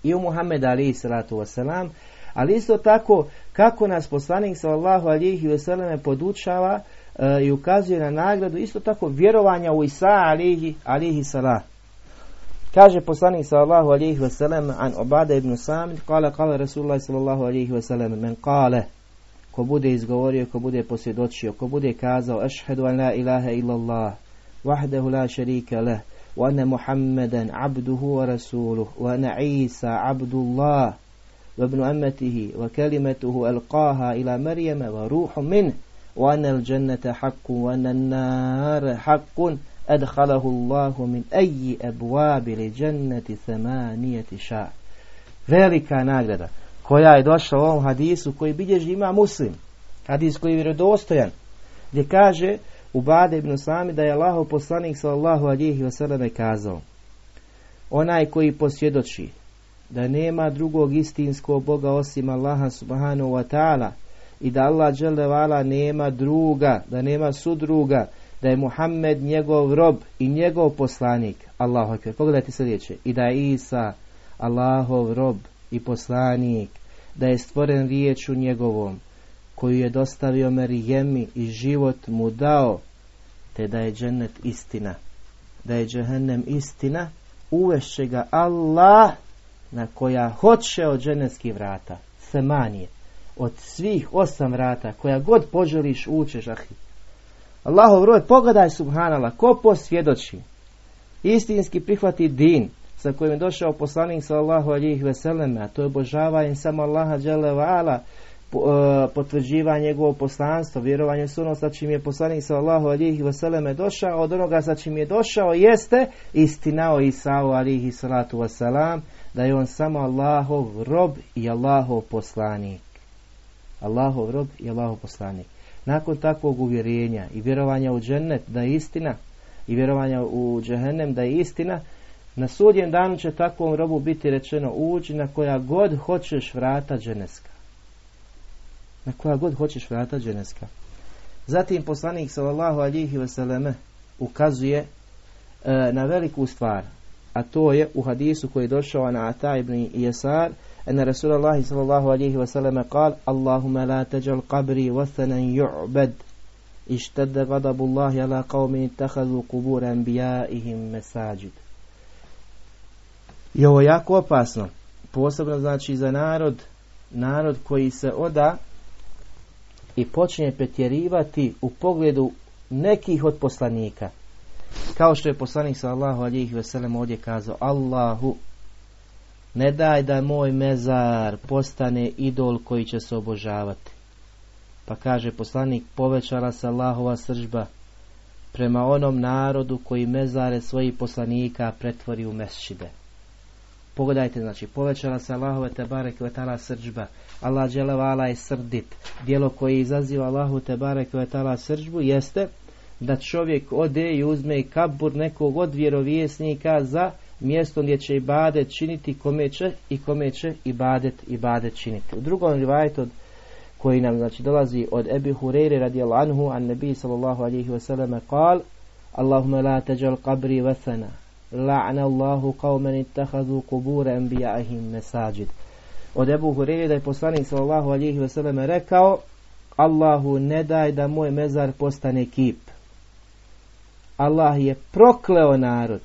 I u Muhammed ali salatu wasalam, ali isto tako kako nas poslanik sallallahu alihi wasallam podučava e, i ukazuje na nagradu, isto tako vjerovanja u Isa alihi, alihi. Kaže poslanik sallallahu alejhi ve sellem an Ubada ibn Samit, kala kala Rasulullah sallallahu alejhi ve sellem men kale ko bude izgovorio, ko bude posvjedočio, ko bude kazao ašhedu an la ilaha illallah wahdahu la sharika lah wa anna Muhammadan abduhu wa rasuluhu wa anna Isa abdullah وابن أمته وكلمته ألقاها إلى مريم وروح منه وأن الجنة حق وأن النار حق adhalahu Allahu min eji ebuabi li dženneti themanijeti ša. Velika nagrada koja je došla u ovom hadisu koji bilježi ima muslim. Hadis koji je vjerodostojan. Gdje kaže u Bade ibn Sami da je Allahov poslanik sallallahu alihi wasallam kazao onaj koji posvjedoči da nema drugog istinskog Boga osim Allaha subhanahu wa ta'ala i da Allah dželle nema druga, da nema sudruga, da je Muhammed njegov rob i njegov poslanik. Allahu akbar. Pogledajte sljedeće. I da je Isa Allahov rob i poslanik. Da je stvoren riječu njegovom koju je dostavio Merijemi i život mu dao. Te da je džennet istina. Da je džehennem istina. Uvešće ga Allah na koja hoće od dženevskih vrata. Semanije. Od svih osam vrata koja god poželiš ućeš ahi Allahov roj, pogledaj subhanala, ko posvjedoči, istinski prihvati din sa kojim je došao poslanik sallahu alijih veseleme, a to je obožavanje samo Allaha dželevala, e, potvrđivanje njegovog poslanstva, vjerovanje su ono sa čim je poslanik sallahu alijih veseleme došao, od onoga sa čim je došao jeste istina o Isau alihi salatu wasalam, da je on samo Allahov rob i Allahov poslanik. Allahov rob i Allahov poslanik. Nakon takvog uvjerenja i vjerovanja u džennet da je istina i vjerovanja u džehennem da je istina, na sudjem danu će takvom robu biti rečeno uđi na koja god hoćeš vrata dženeska. Na koja god hoćeš vrata dženeska. Zatim poslanik sallallahu alihi vseleme ukazuje e, na veliku stvar, a to je u hadisu koji je došao na Ata ibn Jesar, أن رسول الله صلى الله عليه وسلم قال اللهم لا تجعل قبري وثنا يعبد اشتد غضب الله على قوم اتخذوا قبور أنبيائهم مساجد I ovo jako opasno, posebno znači za narod, narod koji se oda i počne petjerivati u pogledu nekih od poslanika. Kao što je poslanik sallallahu alihi veselem ovdje kazao Allahu ne daj da moj mezar postane idol koji će se obožavati. Pa kaže poslanik, povećala se Allahova sržba prema onom narodu koji mezare svojih poslanika pretvori u mesšide. Pogledajte, znači, povećala se Allahove tebare kvetala srđba. Allah dželevala je srdit. Dijelo koje izaziva Allahu tebare kvetala srđbu jeste da čovjek ode i uzme i kabur nekog od vjerovjesnika za mjesto gdje će ibadet činiti kome će i kome će ibadet ibadet činiti. U drugom rivajtu koji nam znači dolazi od Ebi Hureyre radijallahu anhu an nebi sallallahu alihi wasallam kal Allahumma la teđal qabri vathana la'na Allahu qawman ittakhadhu qubur anbiya'ihim masajid od Ebu Hureyre da je poslanik sallallahu alihi wasallam rekao Allahu ne daj da moj mezar postane kip Allah je prokleo narod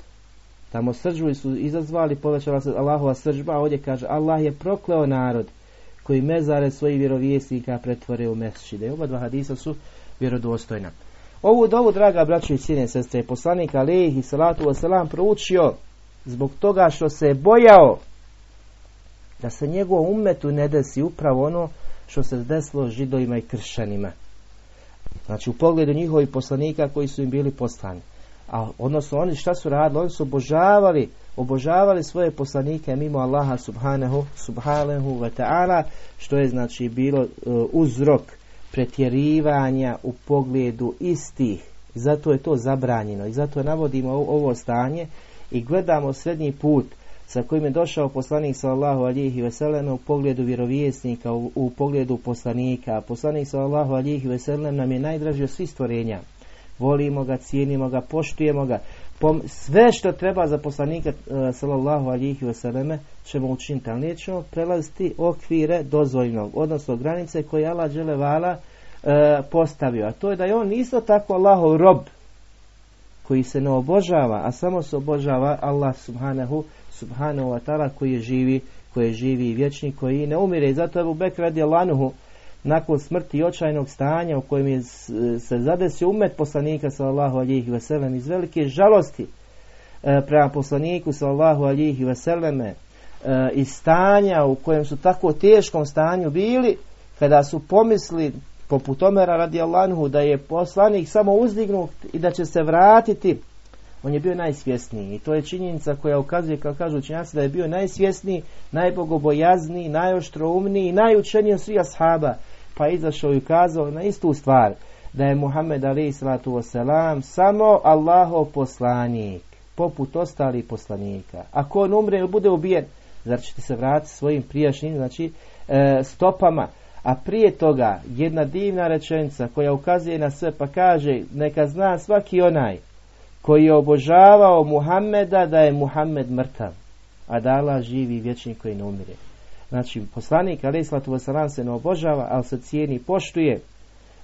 tamo srđbu su izazvali povećala se Allahova srđba a ovdje kaže Allah je prokleo narod koji mezare svojih vjerovjesnika pretvore u mesčide. Oba dva hadisa su vjerodostojna. Ovu dovu, draga braćo i sine sestre, poslanik i salatu wasalam proučio zbog toga što se je bojao da se njegov umetu ne desi upravo ono što se desilo židovima i kršćanima. Znači u pogledu njihovih poslanika koji su im bili poslani. A odnosno oni šta su radili? Oni su obožavali obožavali svoje poslanike mimo Allaha subhanahu, subhanahu wa ta'ala, što je znači bilo e, uzrok pretjerivanja u pogledu istih. Zato je to zabranjeno i zato navodimo ovo stanje i gledamo srednji put sa kojim je došao poslanik sallallahu alihi veselem u pogledu vjerovjesnika, u, u pogledu poslanika. Poslanik sallallahu alihi veselem nam je najdraži od svih stvorenja. Volimo ga, cijenimo ga, poštujemo ga sve što treba za poslanika uh, sallallahu alihi vseleme ćemo učiniti, ali nećemo prelaziti okvire dozvoljnog, odnosno granice koje Allah vala uh, postavio. A to je da je on isto tako Allahov rob koji se ne obožava, a samo se obožava Allah subhanahu, subhanahu wa ta'ala koji je živi, koji je živi vječni, koji ne umire. I zato je u Bek radi Allahuhu nakon smrti očajnog stanja u kojem je se zadesio umet poslanika sallallahu alihi veselem iz velike žalosti e, prema poslaniku sallallahu alihi veseleme e, iz stanja u kojem su tako teškom stanju bili kada su pomisli poput Omera radi Allahu da je poslanik samo uzdignut i da će se vratiti on je bio najsvjesniji. I to je činjenica koja ukazuje kao kažu učenjaci da je bio najsvjesniji, najbogobojazniji, najoštroumniji i najučeniji od svih ashaba. Pa izašao i ukazao na istu stvar da je Muhammed Ali salatu wasalam samo Allahov poslanik poput ostalih poslanika. Ako on umre ili bude ubijen zar ćete se vratiti svojim prijašnjim znači e, stopama? A prije toga jedna divna rečenica koja ukazuje na sve pa kaže neka zna svaki onaj koji je obožavao Muhammeda da je Muhammed mrtav a da Allah živi vječni koji ne umire. Znači, poslanik alaih sallatu se ne obožava, ali se cijeni poštuje,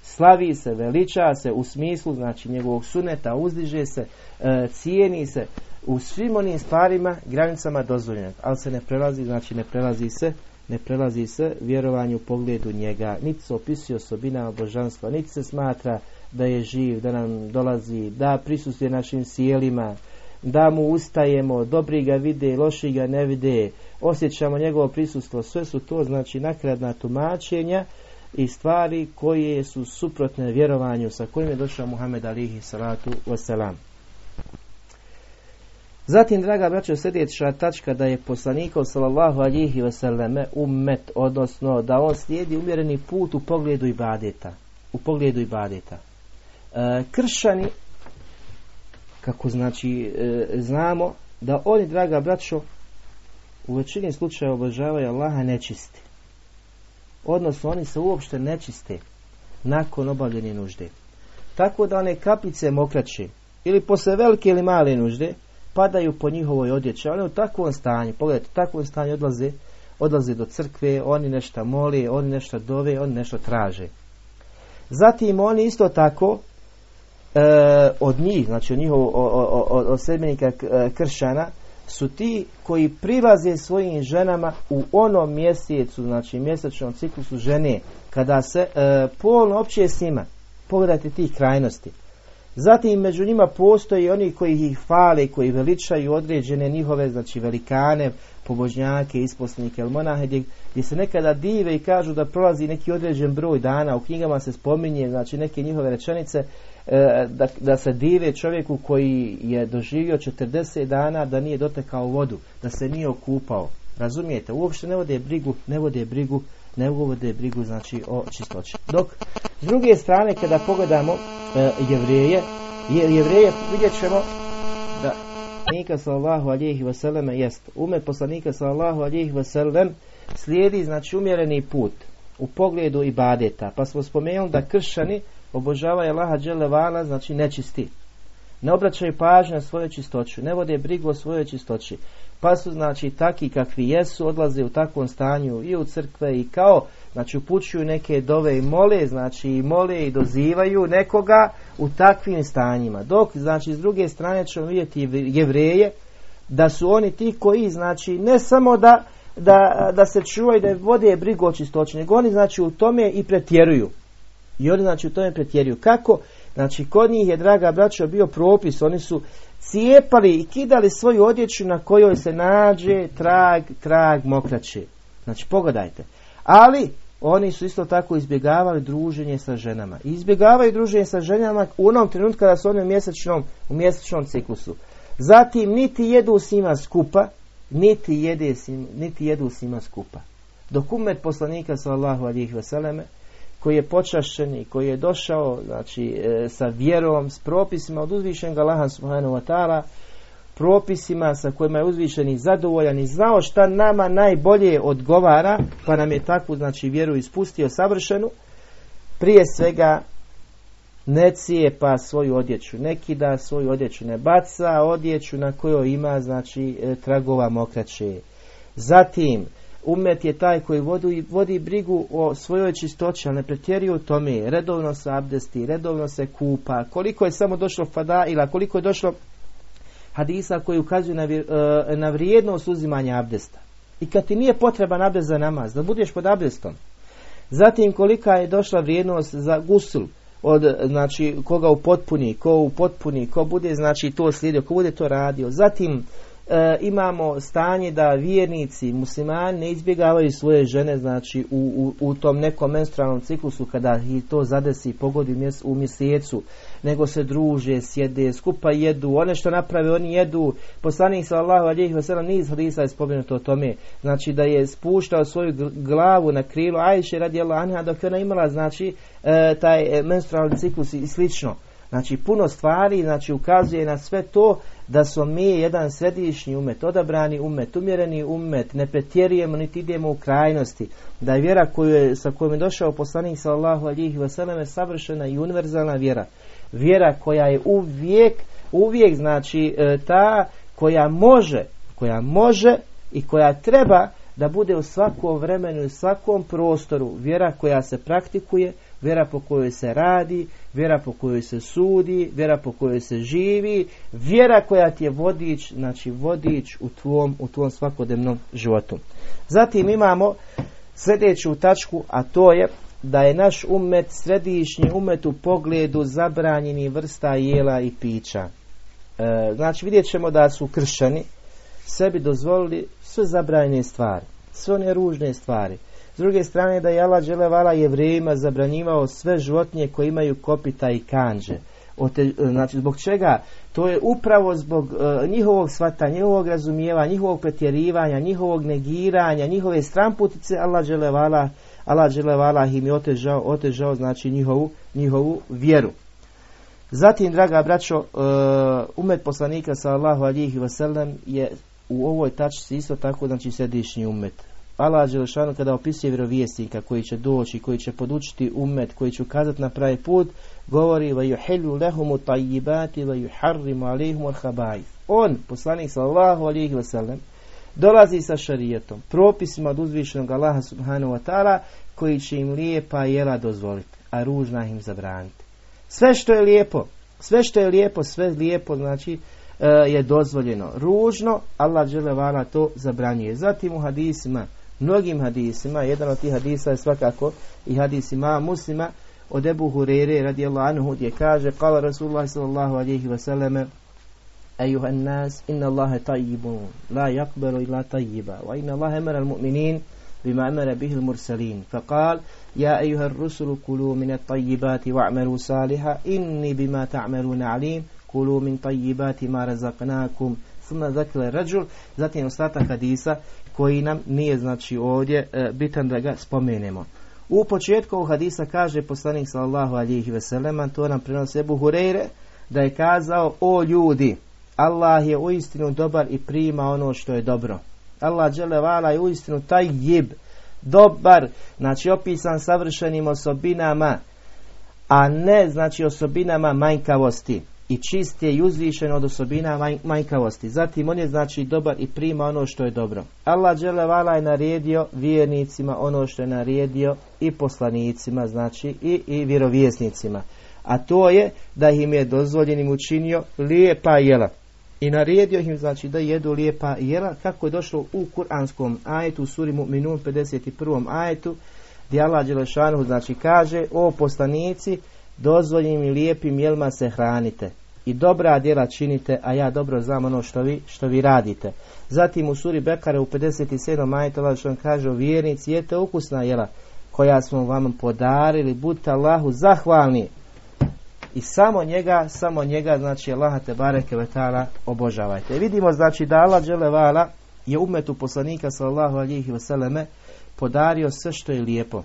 slavi se, veliča se u smislu, znači, njegovog suneta, uzdiže se, e, cijeni se u svim onim stvarima, granicama dozvoljenog, ali se ne prelazi, znači ne prelazi se, ne prelazi se vjerovanju u pogledu njega, niti se opisuje osobina božanstva, niti se smatra da je živ, da nam dolazi, da prisustuje našim sjelima, da mu ustajemo, dobri ga vide, loši ga ne vide, osjećamo njegovo prisustvo, sve su to znači nakradna tumačenja i stvari koje su suprotne vjerovanju sa kojim je došao Muhammed alihi salatu wasalam. Zatim, draga braćo, sljedeća tačka da je poslanikov sallallahu alihi wasalame umet, odnosno da on slijedi umjereni put u pogledu ibadeta. U pogledu ibadeta. Kršani, kako znači e, znamo, da oni, draga braćo, u većini slučaja obožavaju Allaha nečisti. Odnosno oni se uopšte nečiste nakon obavljene nužde. Tako da one kapice mokraće ili posle velike ili male nužde padaju po njihovoj odjeći. Oni u takvom stanju, pogledajte, u takvom stanju odlaze, odlaze do crkve, oni nešto moli, oni nešto dove, oni nešto traže. Zatim oni isto tako e, od njih, znači od njihovog od, od, sedmenika e, kršana, su ti koji prilaze svojim ženama u onom mjesecu, znači mjesečnom ciklusu žene, kada se e, polno opće s njima. Pogledajte tih krajnosti. Zatim među njima postoji oni koji ih hvale, koji veličaju određene njihove, znači velikane, pobožnjake, isposlenike ili monahe, gdje, se nekada dive i kažu da prolazi neki određen broj dana, u knjigama se spominje, znači neke njihove rečenice, e, da, da se dive čovjeku koji je doživio 40 dana da nije dotekao vodu, da se nije okupao. Razumijete? Uopšte ne vode brigu, ne vode brigu, ne vode brigu znači o čistoći. Dok s druge strane kada pogledamo e, jevreje, je, vidjet ćemo poslanika sallallahu alihi wasallam jest umet poslanika sallallahu alihi wasallam slijedi znači umjereni put u pogledu ibadeta. Pa smo spomenuli da kršćani obožavaju Allaha dželevala, znači nečisti. Ne obraćaju pažnju na svoju čistoću, ne vode brigu o svojoj čistoći. Pa su znači taki kakvi jesu, odlaze u takvom stanju i u crkve i kao, znači upućuju neke dove i mole, znači i mole i dozivaju nekoga u takvim stanjima. Dok, znači, s druge strane ćemo vidjeti jevreje, da su oni ti koji, znači, ne samo da, da, da se čuvaju, da vode brigu o čistoći, nego oni, znači, u tome i pretjeruju. I oni, znači, u tome pretjeruju. Kako? Znači, kod njih je, draga braćo, bio propis, oni su cijepali i kidali svoju odjeću na kojoj se nađe trag, trag mokraće. Znači, pogledajte. Ali, oni su isto tako izbjegavali druženje sa ženama. I izbjegavaju druženje sa ženama u onom trenutku kada su oni u mjesečnom, u mjesečnom ciklusu. Zatim, niti jedu s njima skupa, niti, jede niti jedu s njima skupa. Dokument poslanika sallahu alihi veseleme, koji je počašćen i koji je došao znači, e, sa vjerom, s propisima od uzvišenga Allaha subhanahu wa ta'ala, propisima sa kojima je uzvišeni zadovoljan i znao šta nama najbolje odgovara, pa nam je takvu znači vjeru ispustio savršenu, prije svega ne pa svoju odjeću, ne kida svoju odjeću, ne baca odjeću na kojoj ima znači e, tragova mokraće. Zatim, umet je taj koji vodi, vodi brigu o svojoj čistoći, ali ne pretjeruje u tome, redovno se abdesti, redovno se kupa, koliko je samo došlo fada ili koliko je došlo hadisa koji ukazuju na, e, na vrijednost uzimanja abdesta. I kad ti nije potreban abdest za namaz, da budeš pod abdestom. Zatim kolika je došla vrijednost za gusul, od znači koga upotpuni, ko upotpuni, ko bude znači to slijedio, ko bude to radio. Zatim e, imamo stanje da vjernici, muslimani ne izbjegavaju svoje žene znači u, u, u tom nekom menstrualnom ciklusu kada ih to zadesi pogodi u mjesecu nego se druže, sjede, skupa jedu, one što naprave oni jedu. Poslanik sallallahu alejhi ve sellem niz hadisa je spomenuto o tome, znači da je spuštao svoju glavu na krilo Ajše radijallahu anha dok je ona imala znači e, taj menstrualni ciklus i slično. Znači puno stvari znači ukazuje na sve to da smo mi jedan središnji umet, odabrani umet, umjereni umet, ne pretjerujemo niti idemo u krajnosti, da je vjera koju je, sa kojom je došao poslanik sallallahu alihi wasallam je savršena i univerzalna vjera. Vjera koja je uvijek, uvijek znači e, ta koja može, koja može i koja treba da bude u svakom vremenu i svakom prostoru vjera koja se praktikuje, vjera po kojoj se radi, vjera po kojoj se sudi, vjera po kojoj se živi, vjera koja ti je vodič, znači vodič u tvom, u tvom svakodnevnom životu. Zatim imamo sljedeću tačku, a to je da je naš umet središnji umet u pogledu zabranjenih vrsta jela i pića. E, znači vidjet ćemo da su kršćani sebi dozvolili sve zabranjene stvari, sve one ružne stvari. S druge strane da je Allah Đelevala jevrejima zabranjivao sve životinje koje imaju kopita i kanđe. Ote, znači zbog čega? To je upravo zbog uh, njihovog svata, njihovog razumijeva, njihovog pretjerivanja, njihovog negiranja, njihove stramputice Allah Đelevala Allah Đelevala im je otežao, otežao znači njihovu, njihovu vjeru. Zatim, draga braćo, uh, umet poslanika sallahu alihi wasallam je u ovoj tačci isto tako znači središnji umet. Allah Đelešanu kada opisuje vjerovjesnika koji će doći, koji će podučiti umet, koji će ukazati na pravi put, govori lehumu tajibati va yuharrimu alihumu al On, poslanik sallahu alihi wasallam, dolazi sa šarijetom, propisima od uzvišenog Allaha subhanahu wa ta'ala, koji će im lijepa jela dozvoliti, a ružna im zabraniti. Sve što je lijepo, sve što je lijepo, sve lijepo, znači, e, je dozvoljeno. Ružno, Allah vala to zabranjuje. Zatim u hadisima, mnogim hadisima, jedan od tih hadisa je svakako i hadisima muslima, od Ebu Hurere radijallahu anhu gdje kaže Kala Rasulullah sallallahu alaihi wasallam أيها الناس إن الله طيب لا يقبل إلا طيبا وإن الله أمر المؤمنين بما أمر به المرسلين فقال يا أيها الرسل كلوا من الطيبات واعملوا صالحا إني بما تعملون عليم كلوا من طيبات ما رزقناكم ثم ذكر الرجل zatim ostatak hadisa koji nam nije znači ovdje e, bitan da ga spomenemo. U početku ovog hadisa kaže poslanik sallallahu alihi veselema, to nam prenosi Ebu Hureyre, da je kazao, o ljudi, Allah je uistinu dobar i prima ono što je dobro. Allah dželevala je uistinu taj jib, dobar, znači opisan savršenim osobinama, a ne znači osobinama manjkavosti i čist je i uzvišen od osobina manjkavosti. Zatim on je znači dobar i prima ono što je dobro. Allah dželevala je naredio vjernicima ono što je naredio i poslanicima, znači i, i vjerovjesnicima. A to je da im je dozvoljenim učinio lijepa jela. I naredio im znači da jedu lijepa jela kako je došlo u kuranskom ajetu u suri Mu'minun 51. ajetu gdje Allah Đelešanu znači kaže o poslanici dozvoljenim i lijepim jelma se hranite i dobra djela činite, a ja dobro znam ono što vi, što vi radite. Zatim u suri Bekare u 57. majtu Allah što kaže o vjernici, jete ukusna jela koja smo vam podarili, budite Allahu zahvalni i samo njega, samo njega, znači Allah te bareke vetala obožavajte. Vidimo znači da Allah dželevala je umetu poslanika sallallahu alihi vseleme podario sve što je lijepo.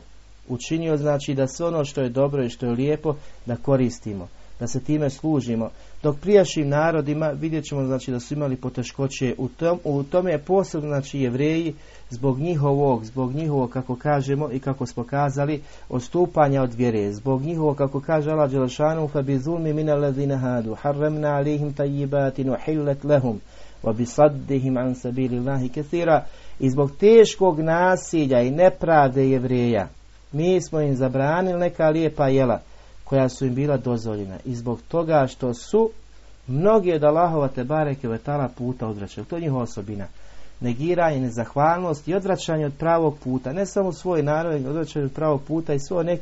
Učinio znači da sve ono što je dobro i što je lijepo da koristimo, da se time služimo. Dok prijašnjim narodima vidjet ćemo znači da su imali poteškoće u, tom, u tome je posebno znači jevreji zbog njihovog, zbog njihovog kako kažemo i kako smo kazali odstupanja od vjere, zbog njihovog kako kaže Allah Đelšanu fa bi zulmi min alladhina hadu harramna alihim tayyibatin uhillat lahum wa bi saddihim an sabilillahi kathira i zbog teškog nasilja i nepravde jevreja mi smo im zabranili neka lijepa jela koja su im bila dozvoljena i zbog toga što su mnogi od Allahova te bareke vetala puta odvraćali. To je njihova osobina. Negiranje, nezahvalnost i odvraćanje od pravog puta. Ne samo svoj narod, odvraćanje od pravog puta i sve one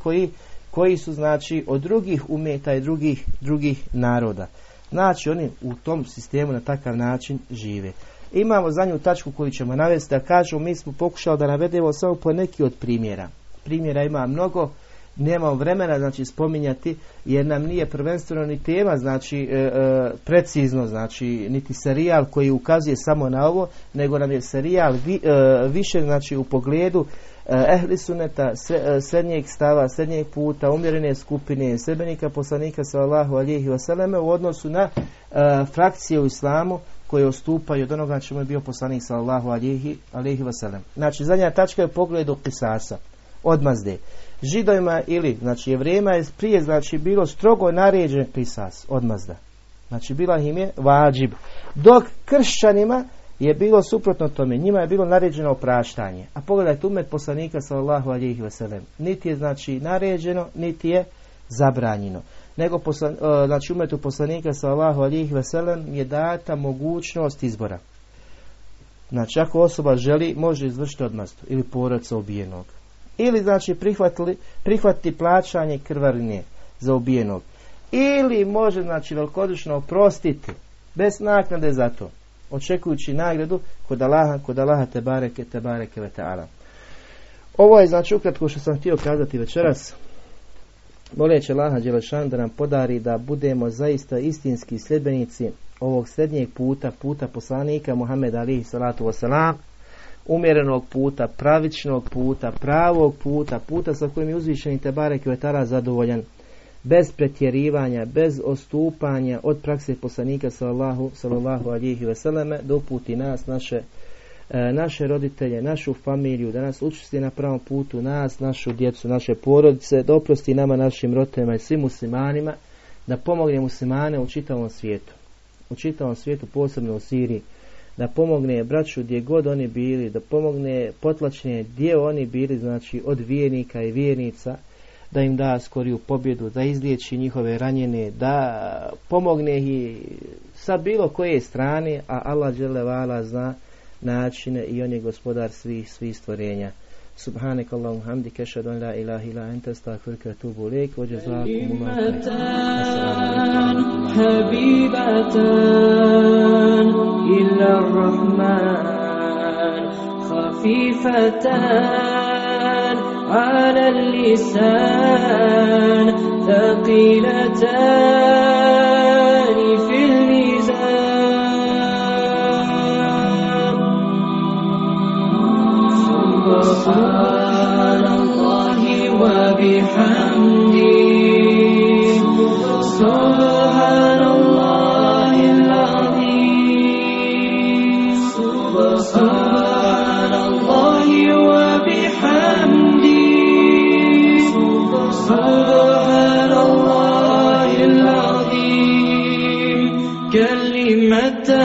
koji, su znači od drugih umeta i drugih, drugih naroda. Znači oni u tom sistemu na takav način žive. Imamo za nju tačku koju ćemo navesti da kažemo mi smo pokušali da navedemo samo po neki od primjera. Primjera ima mnogo, nemam vremena znači spominjati jer nam nije prvenstveno ni tema znači e, e, precizno znači niti serijal koji ukazuje samo na ovo nego nam je serijal vi, e, više znači u pogledu ehli suneta srednjeg stava srednjeg puta umjerene skupine sebenika poslanika sallallahu alihi wasallam u odnosu na frakcije u islamu koje ostupaju od onoga čemu je bio poslanik sallallahu alihi wasallam znači zadnja tačka je u pogledu kisasa odmazde židovima ili znači jevrejima je prije znači bilo strogo naređen pisas odmazda. Znači bila im je vađib. Dok kršćanima je bilo suprotno tome. Njima je bilo naređeno opraštanje. A pogledajte umet poslanika sallallahu alejhi ve sellem. Niti je znači naređeno, niti je zabranjeno. Nego poslan, e, znači umetu poslanika sallallahu alejhi ve sellem je data mogućnost izbora. Znači ako osoba želi može izvršiti odmazdu ili porodca ubijenog ili znači prihvatili, prihvatiti plaćanje krvarine za ubijenog. Ili može znači velikodušno oprostiti bez naknade za to. Očekujući nagradu kod Allaha, kod Allaha te bareke, te bareke ve. Ovo je znači ukratko što sam htio kazati večeras. Moleći Allaha Đelešan da nam podari da budemo zaista istinski sljedbenici ovog srednjeg puta, puta poslanika Muhammed alihi salatu wasalam umjerenog puta, pravičnog puta, pravog puta, puta sa kojim je uzvišeni Tebare Kvetara zadovoljan, bez pretjerivanja, bez ostupanja od prakse poslanika sallallahu, sallallahu alihi veseleme, da uputi nas, naše, e, naše roditelje, našu familiju, da nas učesti na pravom putu, nas, našu djecu, naše porodice, da nama, našim roditeljima i svim muslimanima, da pomogne muslimane u čitavom svijetu. U čitavom svijetu, posebno u Siriji, da pomogne braću gdje god oni bili, da pomogne potlačenje gdje oni bili, znači od vijenika i vjernica, da im da skoriju pobjedu, da izliječi njihove ranjene, da pomogne ih sa bilo koje strane, a Allah vala zna načine i on je gospodar svih, svih stvorenja. سبحانك اللهم وبحمدك أشهد أن لا إله إلا أنت أستغفرك وأتوب إليك وجزاكم الله خيرا. حبيبتان إلى الرحمن خفيفتان على اللسان ثقيلتان سبحان الله وبحمده سبحان الله العظيم. سبحان الله وبحمده سبحان الله العظيم. حبيبتان